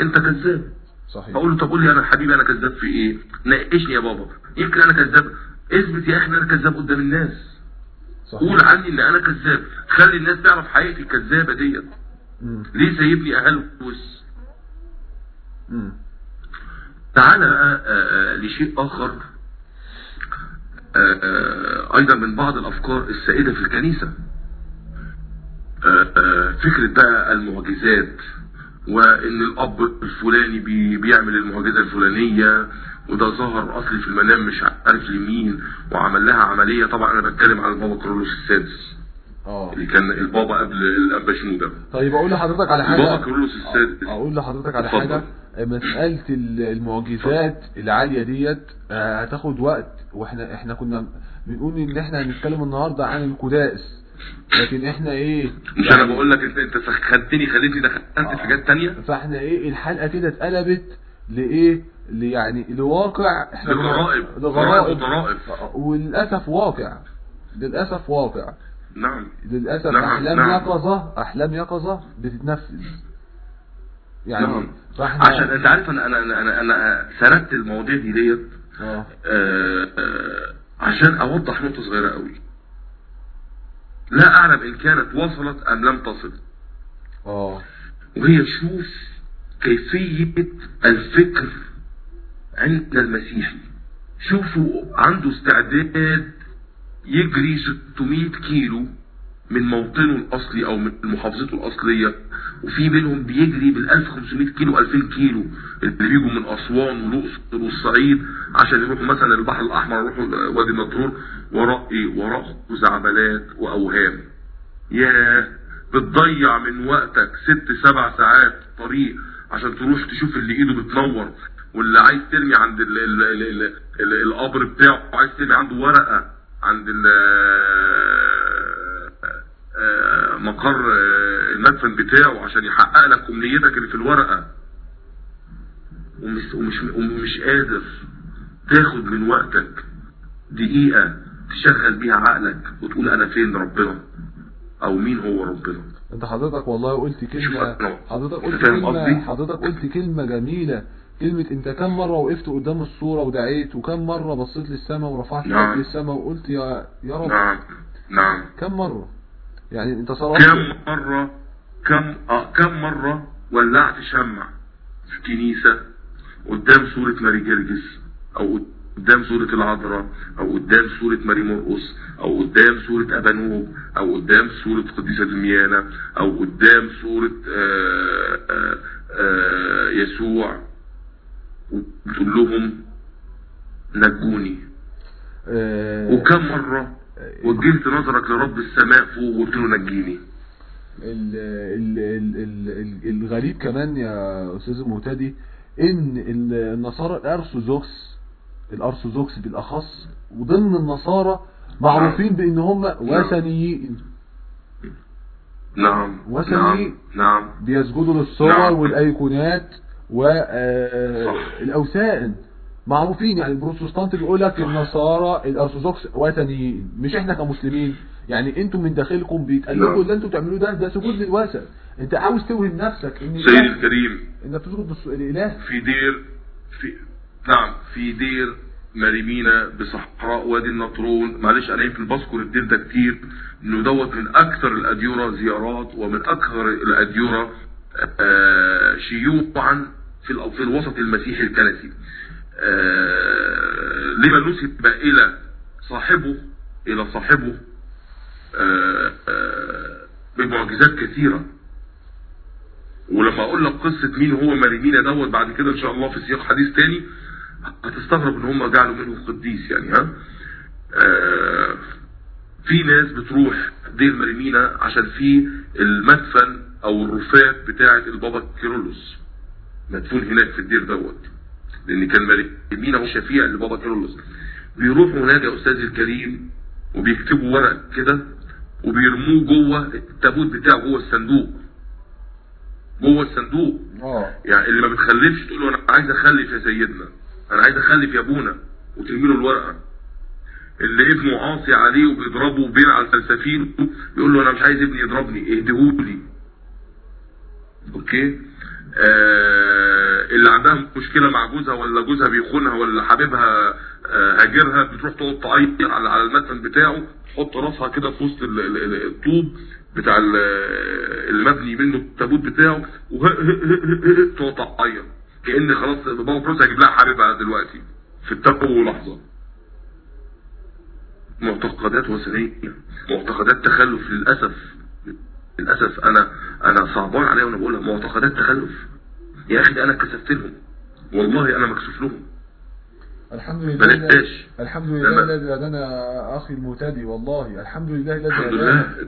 أنت كذاب. صحيح. فاقول له طب قول لي أنا حبيبي أنا كذاب في إيه؟ ناقشني يا بابا. يمكن أنا كذاب. اثبت يا أخي إن أنا كذاب قدام الناس. قول صحيح عني إن أنا كذاب. خلي الناس تعرف حقيقتي الكذابة ديت. ليه سايبني اهلوس. تعالى بقى آه، آه، لشيء آخر. أيضا من بعض الأفكار السائدة في الكنيسة. آه، آه، فكرة بقى المعجزات وإن الأب الفلاني بي- بيعمل المعجزة الفلانية وده ظهر أصلي في المنام مش عارف لمين وعمل لها عملية. طبعا أنا بتكلم عن البابا كارلوس السادس. آه. اللي كان البابا قبل الابا شنوده طيب أقول لحضرتك على البابا حاجة كارلوس السادس. أقول لحضرتك على. حاجة. مسألة ال- المعجزات العالية ديت آه، هتاخد وقت. وإحنا إحنا كنا بنقول إن إحنا هنتكلم النهارده عن القداس. لكن إحنا إيه؟ مش أنا بقول لك أنت سخنتني خليتني دخلت في حاجات تانية؟ فإحنا إيه؟ الحلقة كده اتقلبت لإيه؟ يعني لواقع. إحنا لغرائب. لغرائب. وللاسف واقع. للأسف واقع. نعم. للأسف نعم، أحلام نعم. يقظة أحلام يقظة بتتنفذ. يعني نعم. فإحنا عشان أنت عارف أنا أنا أنا أنا, أنا سردت المواضيع دي ديت آه، آه، عشان أوضح نقطة صغيرة قوي. لا أعلم إن كانت وصلت أم لم تصل. آه. وهي شوف كيفية الفكر عند المسيحي. شوفوا عنده استعداد يجري 600 كيلو من موطنه الأصلي أو من محافظته الأصلية وفي منهم بيجري بال 1500 كيلو 2000 كيلو. اللي بيجوا من أسوان والأقصر والصعيد عشان يروحوا مثلا البحر الأحمر يروحوا وادي النطرون وراء إيه؟ وراء خزعبلات وأوهام. ياه! بتضيع من وقتك ست سبع ساعات طريق عشان تروح تشوف اللي إيده بتنور واللي عايز ترمي عند ال ال ال ال ال القبر بتاعه عايز ترمي عنده ورقة. عند مقر المدفن بتاعه عشان يحقق لك امنيتك اللي في الورقة. ومش, ومش, ومش قادر تاخد من وقتك دقيقة تشغل بيها عقلك وتقول أنا فين ربنا؟ أو مين هو ربنا؟ أنت حضرتك والله قلت كلمة حضرتك قلت كلمة؟ حضرتك قلت كلمة جميلة. كلمة انت كم مرة وقفت قدام الصورة ودعيت وكم مرة بصيت للسماء ورفعت نعم. للسماء وقلت يا يا رب. نعم. نعم. كم مرة؟ يعني انت صرفت. كم مرة كم آه كم مرة ولعت شمع في الكنيسة قدام صورة ماري جرجس أو قدام صورة العذراء أو قدام صورة ماري مرقس أو قدام صورة أبانوب أو قدام صورة قديسة دميانة أو قدام صورة آه آه آه يسوع. وتقول لهم نجوني. آه، وكم مرة وجهت نظرك لرب السماء فوق وقلت له نجيني. ال ال ال ال ال الغريب كمان يا أستاذ المهتدي إن ال- النصارى الأرثوذكس الأرثوذكس بالأخص وضمن النصارى معروفين بإن هم وثنيين. نعم. نعم. نعم. بيسجدوا للصور نعم. والأيقونات. صح. والاوثان معروفين يعني البروتستانت بيقول لك النصارى الأرثوذكس وثنيين مش إحنا كمسلمين. يعني أنتم من داخلكم بيتقلدوا نعم. اللي أنتم بتعملوه ده ده سجود للوثن. أنت عاوز توهم نفسك إن سيدي ده- الكريم. إنك تسجد للاله في دير في نعم في دير مارمينا بصحراء وادي النطرون. معلش أنا يمكن بذكر الدير ده كتير إنه دوت من أكثر الاديره زيارات ومن أكثر الاديره آه، شيوعا في في الوسط المسيحي الكنسي. آه، لما نسب إلى صاحبه إلى صاحبه آه، آه، بمعجزات كثيرة. ولما أقول لك قصة مين هو مريمينا دوت بعد كده إن شاء الله في سياق حديث تاني هتستغرب إن هم جعلوا منه قديس يعني ها؟ آه في ناس بتروح دير مريمينا عشان في المدفن أو الرفات بتاعة البابا كيرلس. مدفون هناك في الدير دوت. لأن كان مارمينا هو شفيع لبابا كيرلس. بيروحوا هناك يا أستاذ الكريم وبيكتبوا ورق كده وبيرموه جوه التابوت بتاعه جوه الصندوق. جوه الصندوق. آه. يعني اللي ما بتخلفش تقول له أنا عايز أخلف يا سيدنا. أنا عايز أخلف يا أبونا. وترمي له الورقة. اللي ابنه عاصي عليه وبيضربه وبيلعن فلسفينه يقول له أنا مش عايز ابني يضربني اهدهولي. أوكي؟ آه اللي عندها مشكلة مع جوزها ولا جوزها بيخونها ولا حبيبها آه هاجرها بتروح تقعد تعيط على على المدفن بتاعه تحط راسها كده في وسط ال- ال- ال- الطوب بتاع ال- المبني منه التابوت بتاعه وتقعد تعيط. كأن خلاص بابا فلوس هيجيب لها حبيبها دلوقتي. في التو لحظه معتقدات وثنية معتقدات تخلف للأسف. للأسف أنا أنا صعبان عليا وأنا بقولها معتقدات تخلف. يا أخي ده أنا كسفت لهم. والله أنا مكسوف لهم. الحمد لله. الحمد لله الذي هدانا أخي المهتدي. والله الحمد لله الذي هدانا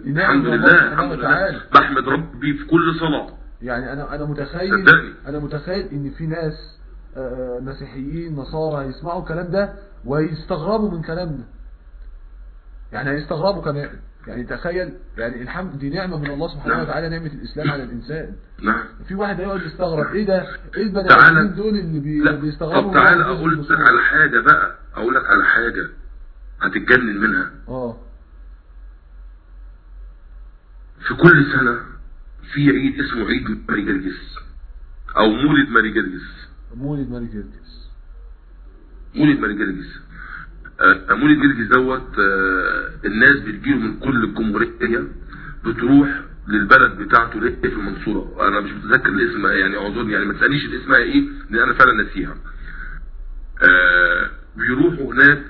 لله. الحمد لله. الحمد لله. بحمد ربي في كل صلاة. يعني أنا أنا متخيل صدقني. أنا متخيل إن في ناس آه، مسيحيين نصارى هيسمعوا الكلام ده ويستغربوا من كلامنا. يعني هيستغربوا كمان. يعني تخيل يعني الحمد دي نعمة من الله سبحانه نعم. وتعالى نعمة الإسلام على الإنسان. نعم. في واحد هيقعد يستغرب إيه ده؟ إيه البني. آدمين دول اللي بي... بيستغربوا طب تعالى واحد أقول لك على حاجة بقى. أقول لك على حاجة هتتجنن منها. آه. في كل سنة في عيد اسمه عيد ماري جرجس أو مولد ماري جرجس. مولد ماري جرجس مولد ماري جرجس. آه، مولد جرجس دوت آه، الناس بتجيله من كل الجمهورية بتروح للبلد بتاعته اللي في المنصورة. أنا مش متذكر الاسم يعني اعذرني يعني ما تسألنيش الاسم إيه لأن أنا فعلا ناسيها. آه، بيروحوا هناك.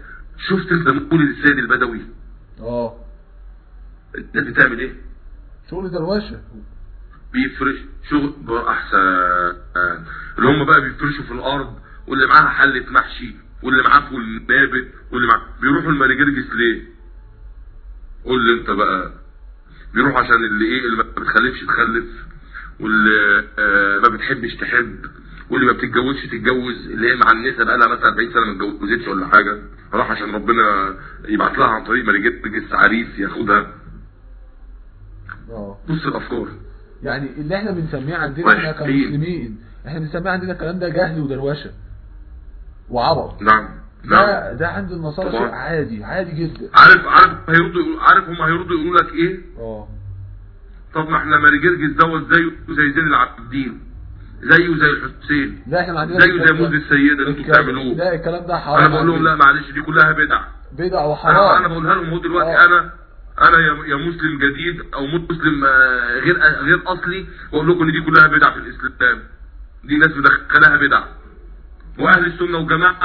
شفت أنت مولد السيد البدوي؟ آه. الناس بتعمل إيه؟ شغل دروشه بيفرش شغل احسن آه، اللي هم بقى بيفرشوا في الأرض واللي معاها حلة محشي. واللي معاه فول نابت واللي معاه بيروحوا لماري جرجس ليه؟ قول لي انت بقى. بيروحوا عشان اللي إيه اللي ما بتخلفش تخلف واللي آه ما بتحبش تحب واللي ما بتتجوزش تتجوز اللي هي معنسه بقى لها مثلا 40 سنة ما اتجوزتش ولا حاجة. راح عشان ربنا يبعت لها عن طريق ماريجرجس عريس ياخدها. آه. بص الأفكار. يعني اللي إحنا بنسميه عندنا. إحنا كمسلمين إحنا بنسميه عندنا الكلام ده جهل ودروشة. وعبط نعم ده نعم. ده عند النصارى عادي عادي جدا. عارف عارف هيردوا يقولوا- عارف هم هيردوا يقولوا لك إيه؟ آه. طب ما إحنا ماري جرجس دوت زيه زي زين العابدين زيه زي الحسين لا إحنا عندنا زيه زي موز ده. السيدة اللي أنتوا بتعملوه. لا الكلام ده حرام أنا بقول لهم لا. معلش دي كلها بدع بدع وحرام. أنا بقولها لهم هو دلوقتي. آه. أنا أنا يا يا مسلم جديد أو مسلم آه، غير غير أصلي واقول لكم إن دي كلها بدع في الإسلام. دي ناس مدخلاها بدع وأهل السنة والجماعة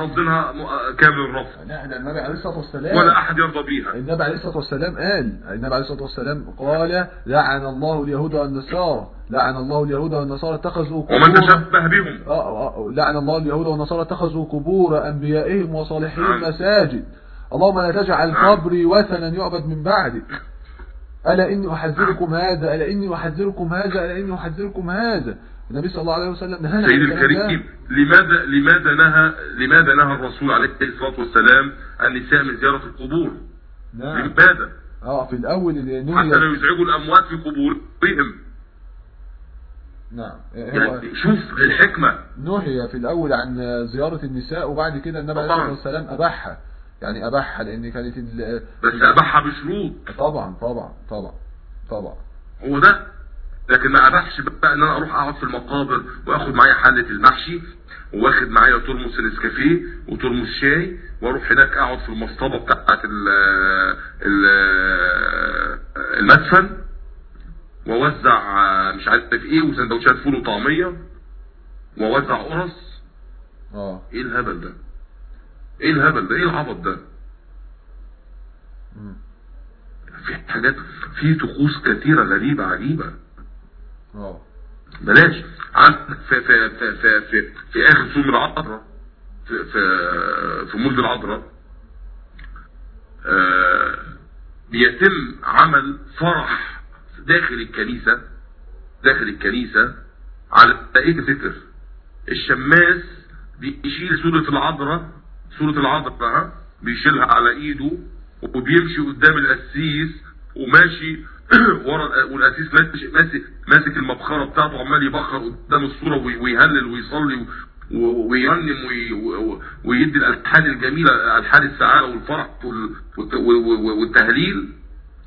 رافضينها م- كامل الرفض لا ده النبي عليه الصلاة والسلام ولا أحد يرضى بيها. النبي عليه الصلاة والسلام قال النبي عليه الصلاة والسلام قال لعن الله اليهود والنصارى لعن الله اليهود والنصارى اتخذوا ومن قبور تشبه بهم. آه، آه، لعن الله اليهود والنصارى اتخذوا قبور أنبيائهم وصالحين نعم. مساجد. اللهم لا تجعل نعم. قبري وثنا يعبد من بعدك. ألا إني أحذركم هذا ألا إني أحذركم هذا ألا إني أحذركم هذا. النبي صلى الله عليه وسلم نهانا عن سيد. الكريم لماذا لماذا نهى لماذا نهى الرسول عليه الصلاة والسلام النساء من زيارة القبور؟ نعم. لماذا؟ آه في اللي حتى لا يزعجوا الأموات في قبورهم. نعم. هو يعني شوف الحكمة. نهي في الأول عن زيارة النساء وبعد كده النبي عليه. الصلاة والسلام أباحها. يعني أباحها لأن كانت ال... بس أباحها بشروط. طبعا طبعا طبعا طبعا. هو ده. لكن ما اباحش بقى إن أنا أروح أقعد في المقابر وأخد معايا حلة المحشي واخد معايا ترمس النسكافيه وترمس شاي وأروح هناك أقعد في المصطبة بتاعت ال ال المدفن وأوزع مش عارف إيه وسندوتشات فول وطعمية وأوزع قرص. آه. إيه الهبل ده؟ إيه الهبل ده؟ إيه العبط ده. في حاجات في طقوس كثيرة غريبة عجيبة. آه بلاش. عن في في في في في, في آخر سوم العذراء في في في مولد العذراء آه، بيتم عمل فرح داخل الكنيسة داخل الكنيسة على إيه ستر الشماس بيشيل سورة العذراء سورة العذراء ها بيشيلها على إيده وبيمشي قدام القسيس وماشي ورا والقسيس ماشي ماسك ماسك المبخرة بتاعته عمال يبخر قدام الصورة وي- ويهلل ويصلي ويرنم ويدي الألحان الجميلة ألحان السعادة والفرح والتهليل.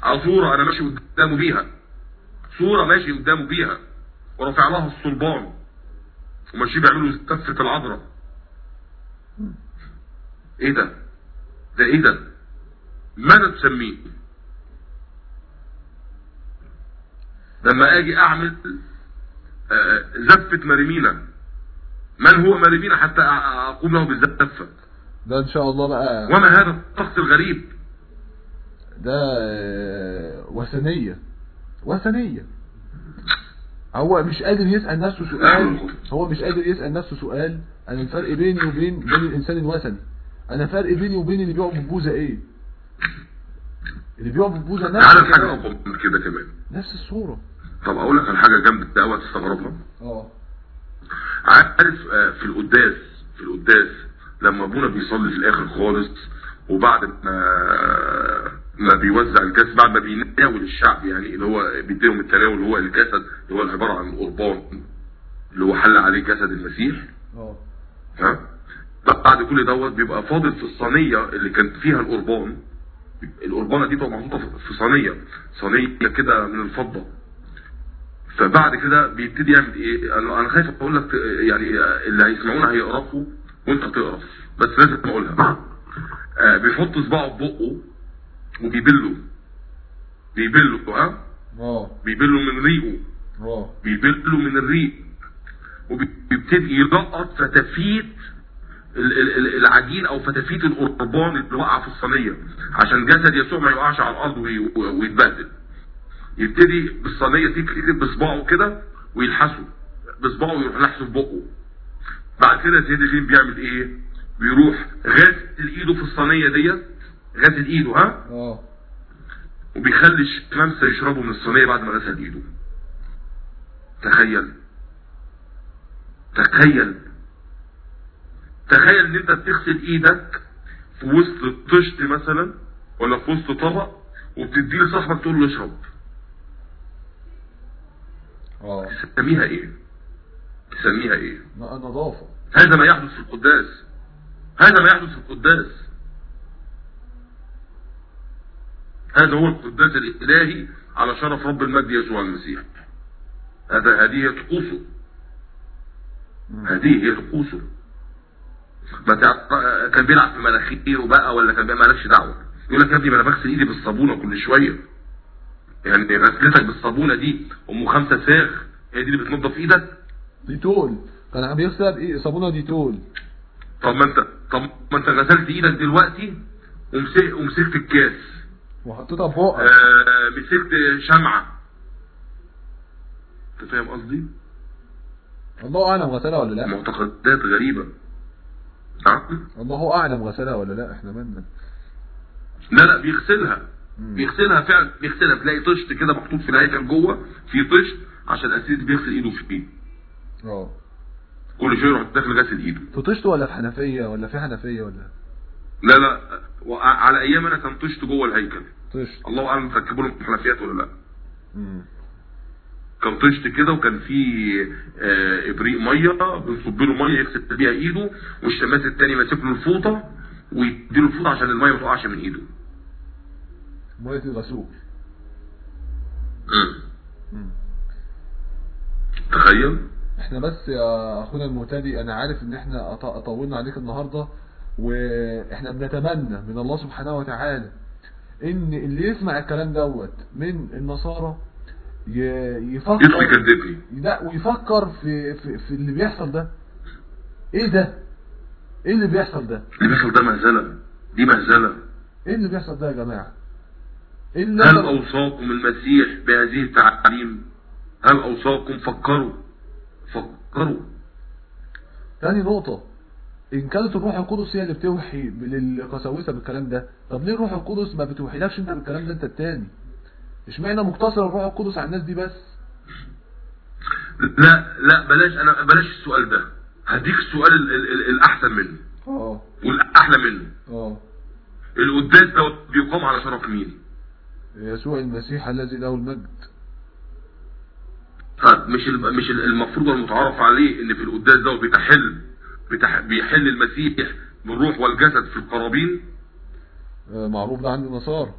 على صورة أنا ماشي قدامه بيها. صورة ماشي قدامه بيها. ورافع لها الصلبان. وماشيين بيعملوا زفة العذراء. إيه ده؟ ده إيه ده؟ ماذا تسميه؟ لما أجي اعمل آه، زفة مريمينا من هو مريمينا حتى اقوم له بالزفة؟ ده إن شاء الله بقى وما هذا الطقس الغريب؟ ده آه، وثنية. وثنية. هو مش قادر يسأل نفسه سؤال. هو مش قادر يسأل نفسه سؤال أنا الفرق بيني وبين بين الإنسان الوثني. أنا فرق بيني وبين اللي بيقعد بالبوزة إيه؟ اللي بيقعد بالبوزة نفس الكلام. كده كمان. نفس الصورة. طب أقول لك على حاجة جامدة قوي تستغربها. آه. عارف آه، في القداس في القداس لما أبونا بيصلي في الآخر خالص وبعد ما ما بيوزع الكاس بعد ما بيناول الشعب يعني اللي هو بيديهم التناول اللي هو الجسد اللي هو عباره عن القربان اللي هو حل عليه جسد المسيح. آه. ها؟ بعد كل دوت بيبقى فاضل في الصينية اللي كانت فيها القربان. القربانة دي بتبقى محطوطة في صينية صينية كده من الفضة. فبعد كده بيبتدي يعمل إيه؟ أنا أنا خايف أقول لك يعني اللي هيسمعونا هيقرفوا وأنت تقرف. بس لازم أقولها. آه بيحط صباعه في بقه وبيبله. بيبله ها آه بيبله من ريقه. آه بيبله من الريق. وبيبتدي يلقط فتافيت ال- ال- ال- العجين أو فتافيت القربان اللي وقع في الصينية. عشان جسد يسوع ما يقعش على الأرض وي- ويتبهدل. يبتدي بالصينية دي بصباعه كده ويلحسه. بصباعه ويروح لحسه في بقه. بعد كده سيدي فين بيعمل إيه؟ بيروح غاسل ايده في الصينية ديت. غاسل ايده ها؟ آه. وبيخلي الشمامسه يشربوا من الصينية بعد ما غسل ايده. تخيل. تخيل. تخيل ان انت بتغسل إيدك في وسط طشت مثلا ولا في وسط طبق وبتديه لصاحبك تقول له اشرب. آه. تسميها إيه؟ تسميها إيه؟ نظافة. هذا ما يحدث في القداس. هذا ما يحدث في القداس. هذا هو القداس الإلهي على شرف رب المجد يسوع المسيح. هذا هذه هي طقوسه هذه هي طقوسه ما كان بيلعب في مناخيره بقى ولا كان بيعمل مالكش دعوة؟ يقول لك يا ابني ما أنا بغسل ايدي بالصابونة كل شوية. يعني غسلتك بالصابونة دي أم خمسة ساغ هي دي اللي بتنظف إيدك؟ ديتول. كان عم يغسل إيه؟ صابونة ديتول. طب ما أنت طب ما أنت غسلت إيدك دلوقتي ومسك ومسكت الكاس. وحطيتها في بقك. آه مسكت شمعة. أنت فاهم قصدي؟ الله أعلم غسلها ولا لا. معتقدات غريبة. نعم. الله أعلم غسلها ولا لا إحنا مالنا. لا لا بيغسلها. بيغسلها فعلا بيغسلها تلاقي طشت كده محطوط في الهيكل جوه في طشت عشان الاسيس بيغسل إيده فيه آه. كل شوية يروح داخل غاسل إيده. في طشت ولا في حنفية ولا في حنفية ولا؟ لا لا على أيام أنا كان طشت جوه الهيكل. طشت. الله أعلم ركبوا لهم حنفيات ولا لا. مم. كان طشت كده وكان في آه، إبريق مية بنصب له مية يغسل بيها إيده والشماس التاني ماسك له الفوطة ويديله الفوطة عشان المية ما تقعش من إيده. ميه الغسول مم. تخيل. إحنا بس يا أخونا المعتدي أنا عارف إن إحنا طولنا عليك النهارده وإحنا بنتمنى من الله سبحانه وتعالى إن اللي يسمع الكلام دوت من النصارى يفكر يكذبني لا ويفكر في, في في اللي بيحصل ده. إيه ده؟ إيه اللي بيحصل ده؟ اللي بيحصل ده مهزلة. دي مهزلة. إيه اللي بيحصل ده يا جماعة؟ هل أنا- أوصاكم المسيح بهذه التعاليم؟ هل أوصاكم؟ فكروا. فكروا. تاني نقطة. إن كانت الروح القدس هي اللي بتوحي للقساوسة بالكلام ده طب ليه الروح القدس ما بتوحيلكش أنت بالكلام ده أنت التاني؟ اشمعنى مقتصر الروح القدس على الناس دي بس؟ لا لا بلاش أنا بلاش السؤال ده. هديك السؤال ال- ال- ال- الاحسن منه. آه. والأحلى منه. آه. القداس ده بيقام على شرف مين؟ يسوع المسيح الذي له المجد. طيب مش مش ال- المفروض المتعارف عليه إن في القداس ده بتحل بتح بيحل المسيح بالروح والجسد في القرابين؟ آه معروف ده عند النصارى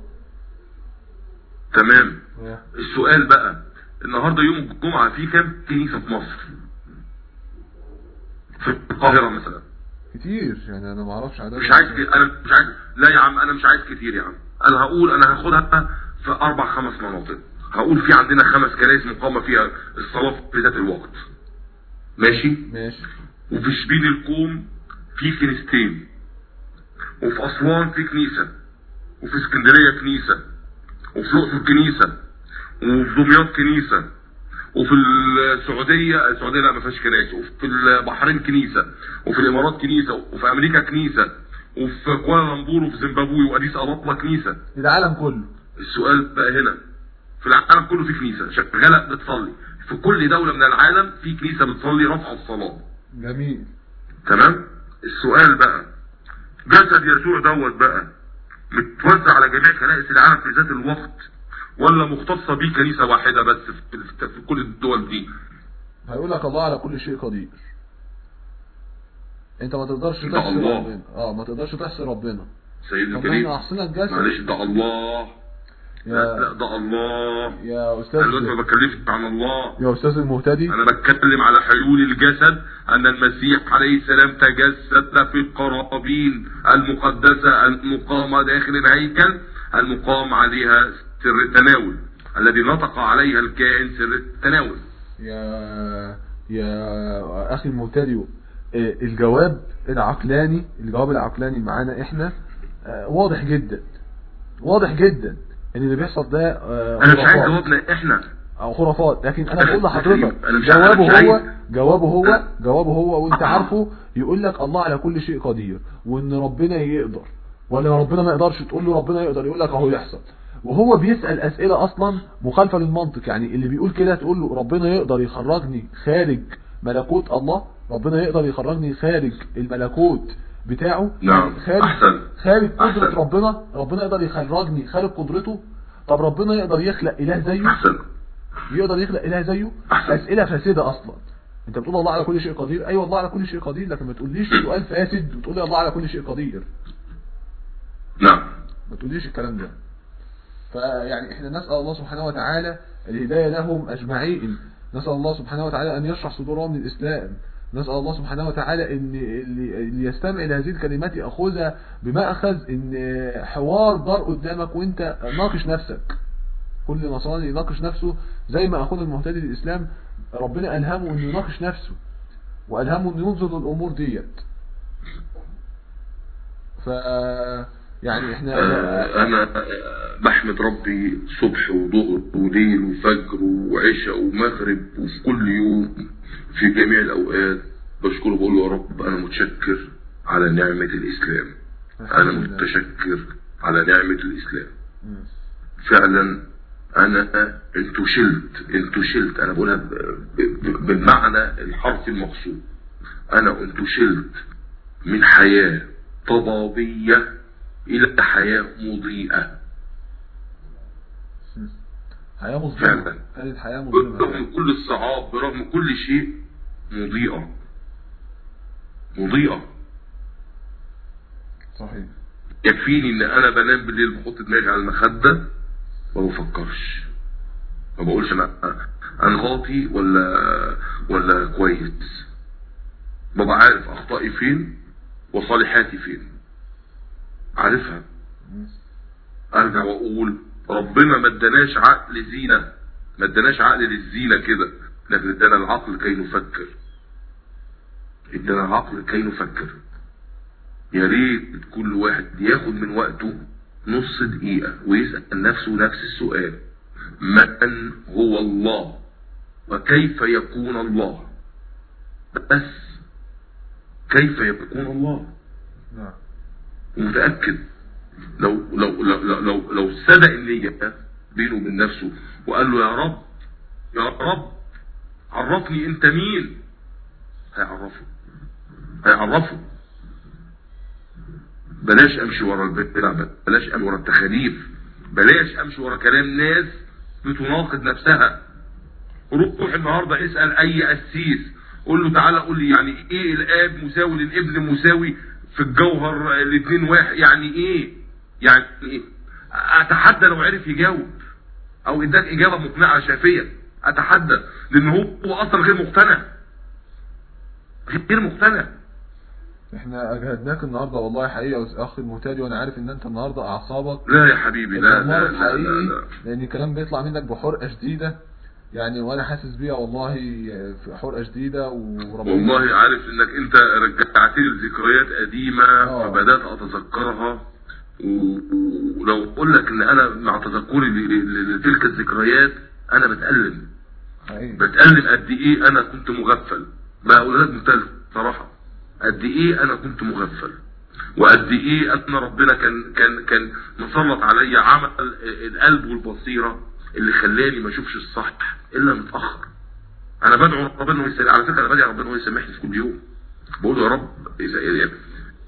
تمام. آه. السؤال بقى النهارده يوم الجمعة في كام كنيسة في مصر؟ في القاهرة مثلا. كتير يعني أنا ما أعرفش عدد مش عايز أنا مش عايز لا يا عم أنا مش عايز كتير يا عم. أنا هقول أنا هاخدها في أربع خمس مناطق. هقول في عندنا خمس كنائس مقامه فيها الصلاة في ذات الوقت. ماشي؟ ماشي. وفي شبين الكوم في كنيستين وفي أسوان في كنيسة. وفي اسكندرية كنيسة. وفي الأقصر كنيسة. وفي دمياط كنيسة. وفي السعوديه السعودية لا ما فيهاش كنائس. وفي البحرين كنيسة. وفي الإمارات كنيسة. وفي أمريكا كنيسة. وفي كوالالمبور وفي زيمبابوي وأديس أبابا كنيسة. العالم كله. السؤال بقى هنا. في العالم كله في كنيسة. شغاله بتصلي في كل دولة من العالم في كنيسة بتصلي رفع الصلاة. جميل. تمام؟ السؤال بقى. جسد يسوع دوت بقى متوزع على جميع كنائس العالم في ذات الوقت ولا مختصة بيه كنيسة واحدة بس في, كل الدول دي؟ هيقول لك الله على كل شيء قدير. انت ما تقدرش تحصي. ربنا. آه ما تقدرش تحصي ربنا. سيدنا الكريم. معلش ده الله. لا لا يا ده الله. يا أستاذ أنا دلوقتي ما بتكلمش عن الله. يا أستاذ المهتدي. أنا بتكلم على حلول الجسد أن المسيح عليه السلام تجسد في القرابين المقدسة المقامة داخل الهيكل المقام عليها سر التناول الذي نطق عليها الكائن سر التناول. يا يا أخي المهتدي آه، الجواب العقلاني الجواب العقلاني معانا إحنا آه، واضح جدا واضح جدا. ان اللي بيحصل ده آه، أنا مش عايز. جوابنا إحنا أو خرافات لكن أنا أنا- بقول لحضرتك جوابه هو. جوابه هو. جوابه هو وأنت أه. عارفه يقول لك الله على كل شيء قدير وإن ربنا يقدر ولا ربنا ما يقدرش تقول له ربنا يقدر يقول لك أهو يحصل وهو بيسأل أسئلة أصلا مخالفة للمنطق يعني اللي بيقول كده تقول له ربنا يقدر يخرجني خارج ملكوت الله ربنا يقدر يخرجني خارج الملكوت بتاعه. نعم. خارج أحسن. خارج قدرة أحسن. ربنا. ربنا يقدر يخرجني. خارج قدرته. طب ربنا يقدر يخلق إله زيه؟ أحسن. يقدر يخلق إله زيه؟ أحسن. أسئلة فاسدة أصلا. أنت بتقول الله على كل شيء قدير. أيوه الله على كل شيء قدير لكن ما تقوليش سؤال فاسد وتقول الله على كل شيء قدير. نعم. ما تقوليش الكلام ده. فيعني إحنا نسأل الله سبحانه وتعالى الهداية لهم أجمعين. نسأل الله سبحانه وتعالى أن يشرح صدورهم للإسلام. نسأل الله سبحانه وتعالى إن اللي يستمع لهذه الكلمات يأخذها بماخذ إن حوار دار قدامك وأنت ناقش نفسك. كل نصراني يناقش نفسه زي ما أخونا المهتدي للإسلام ربنا ألهمه إنه يناقش نفسه وألهمه إنه ينظر للأمور ديت. ف يعني إحنا آه، أنا بحمد ربي صبح وظهر وليل وفجر وعشاء ومغرب وفي كل يوم. في جميع الأوقات بشكره بقول له يا رب أنا متشكر على نعمة الإسلام. أنا متشكر على نعمة الإسلام. فعلا أنا أنتوا شلت أنتوا شلت. أنا بقولها بالمعنى الحرفي المقصود. أنا أنتوا شلت من حياة طبابية إلى حياة مضيئة. حياة مظلمة. فعلا. كانت حياة مظلمة. برغم كل الصعاب برغم كل شيء مضيئة. مضيئة. صحيح. يكفيني إن أنا بنام بالليل بحط دماغي على المخدة ما بفكرش. ما بقولش أنا أنا غلطي ولا ولا كويس. ببقى عارف أخطائي فين وصالحاتي فين. عارفها. أرجع وأقول ربنا ما اداناش عقل زينة. ما اداناش عقل للزينة كده. لكن ادانا العقل كي نفكر. ادانا العقل كي نفكر يا ريت كل واحد ياخد من وقته نص دقيقة ويسأل نفسه نفس السؤال. من هو الله؟ وكيف يكون الله؟ بس كيف يكون الله؟ ومتأكد لو لو لو لو لو, لو صدق النية بينه وبين نفسه وقال له يا رب يا رب عرفني أنت مين. هيعرفه. هيعرفه بلاش امشي ورا البدع بلاش امشي ورا التخاريف بلاش امشي ورا كلام ناس بتناقض نفسها. روح النهارده اسأل أي قسيس قول له تعالى قول لي يعني إيه الآب مساوي للابن مساوي في الجوهر الاثنين واحد يعني إيه؟ يعني إيه؟ أتحدى لو عرف يجاوب أو إداك إجابة مقنعة شافية أتحدى لأن هو أصلا غير مقتنع. غير مقتنع. إحنا أجهدناك النهارده والله حقيقه يا اخ المهتدي وأنا عارف إن أنت النهارده أعصابك لا يا حبيبي لا لا لا, لا, لا. لأن الكلام بيطلع منك بحرقة شديدة يعني وأنا حاسس بيها والله في حرقة شديدة وربنا والله عارف إنك أنت رجعت لي ذكريات قديمة آه. فبدأت أتذكرها ولو أقول لك إن أنا مع تذكري لتلك الذكريات أنا بتألم حقيقي بتألم قد إيه أنا كنت مغفل بقول لك مثال صراحة قد إيه أنا كنت مغفل وقد إيه أن ربنا كان كان كان مسلط عليا عمل القلب والبصيرة اللي خلاني ما أشوفش الصح إلا متأخر. أنا بدعو ربنا يسامح على فكرة أنا بدعو ربنا انه يسامحني في كل يوم. بقول يا رب إذا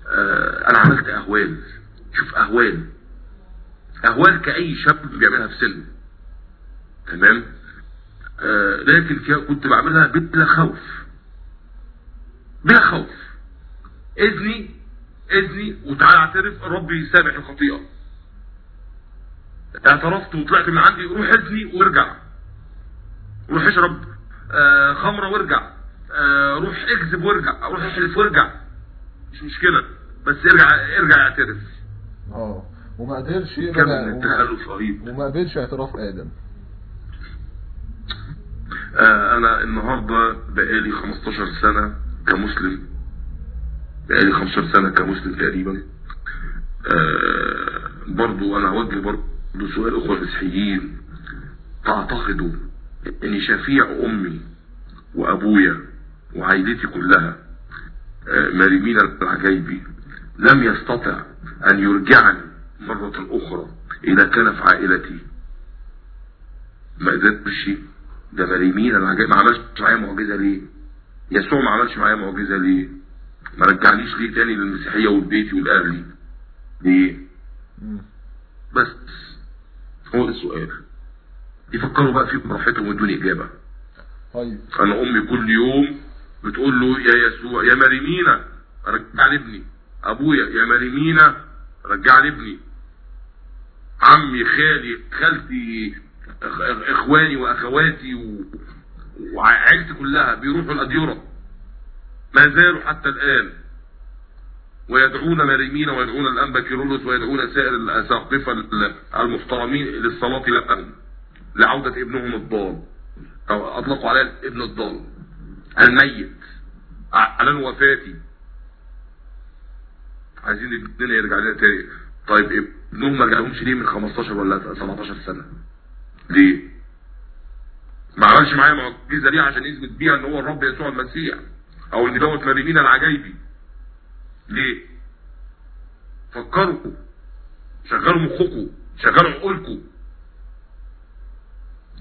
آه أنا عملت أهوال. شوف أهوال. أهوال كأي شاب بيعملها في سنه. تمام؟ آه لكن كنت بعملها بلا خوف. بلا خوف. إذني إذني وتعالى اعترف ربي يسامح الخطيئة. اعترفت وطلعت من عندي روح إذني وارجع. روح اشرب آه خمرة وارجع. آه روح اكذب وارجع. روح احلف وارجع. مش مشكلة. بس ارجع ارجع اعترف. آه. وما قدرش يقبل التخلف رهيب. وما قبلش اعتراف آدم. آه أنا النهارده بقالي 15 سنة كمسلم. بقالي 15 سنة كمسلم تقريبا. آه برضو أنا أوجه برضو سؤال أخوة المسيحيين تعتقدوا إن شفيع أمي وأبويا وعائلتي كلها آه، مريمين العجيبي لم يستطع أن يرجعني مرة أخرى إلى كنف عائلتي. ما قدرتش ده مريمين العجيب ما عملش معايا معجزة ليه؟ يسوع ما عملش معايا معجزة ليه؟ ما رجعنيش ليه تاني للمسيحية ولبيتي ولأهلي ليه. بس. هو السؤال. يفكروا بقى فيه براحتهم ويدوني إجابة. طيب. أنا أمي كل يوم بتقول له يا يسوع يا مريمينا. رجع لي ابني. أبويا يا مريمينا رجع لي ابني. عمي خالي خالتي إخ- إخواني وأخواتي. وعائلتي كلها بيروحوا الأديرة. ما زالوا حتى الآن ويدعون مريمين ويدعون الأنبا كيرلس ويدعون سائر الأساقفة المحترمين للصلاة لهم لعودة ابنهم الضال أو أطلقوا عليه ابن الضال الميت أعلنوا وفاتي. عايزين ابننا يرجع لنا تاني. طيب ابنهم ما جالهمش ليه من 15 ولا 17 سنة؟ ليه؟ ما عملش معايا معجزة ليه عشان يثبت بيها إن هو الرب يسوع المسيح؟ أو ان دوت مريمين العجايبي ليه؟ فكروا. شغلوا مخكم شغلوا عقولكم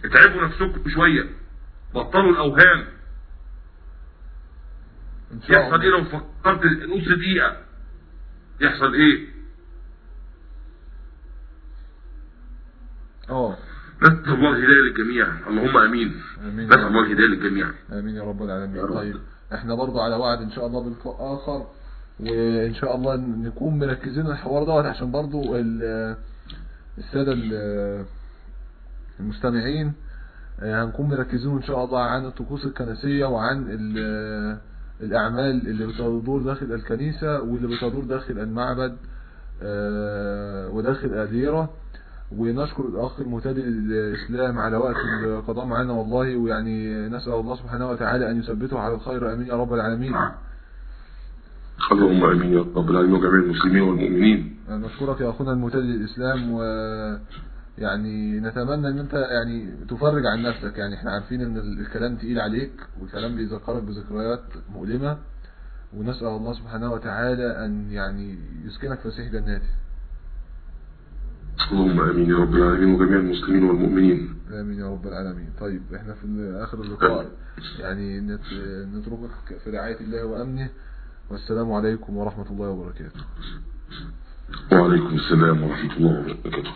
اتعبوا نفسكم شوية. بطلوا الأوهام. يحصل إيه لو فكرت نص دقيقة؟ يحصل إيه؟ آه. نسأل الله الهداية للجميع. اللهم آمين. آمين نسأل الله الهداية للجميع. آمين يا رب العالمين. طيب. إحنا برضو على وعد ان شاء الله بلقاء اخر وان شاء الله نكون مركزين الحوار دوت عشان برضو ال- السادة ال- المستمعين آه، هنكون مركزين إن شاء الله عن الطقوس الكنسية وعن ال- الأعمال اللي بتدور داخل الكنيسة واللي بتدور داخل المعبد آه، وداخل أديرة ونشكر الأخ المهتدي الإسلام على وقت القضاء معنا والله ويعني نسأل الله سبحانه وتعالى أن يثبته على الخير. أمين يا رب العالمين. اللهم آمين يا رب العالمين وجميع المسلمين والمؤمنين. نشكرك يا أخونا المهتدي الإسلام و يعني نتمنى إن أنت يعني تفرج عن نفسك. يعني إحنا عارفين إن الكلام تقيل عليك والكلام بيذكرك بذكريات مؤلمة. ونسأل الله سبحانه وتعالى أن يعني يسكنك فسيح جناته اللهم آمين يا رب العالمين وجميع المسلمين والمؤمنين. آمين يا رب العالمين. طيب إحنا في آخر اللقاء. يعني نت- نتركك في رعاية الله وأمنه. والسلام عليكم ورحمة الله وبركاته. وعليكم السلام ورحمة الله وبركاته.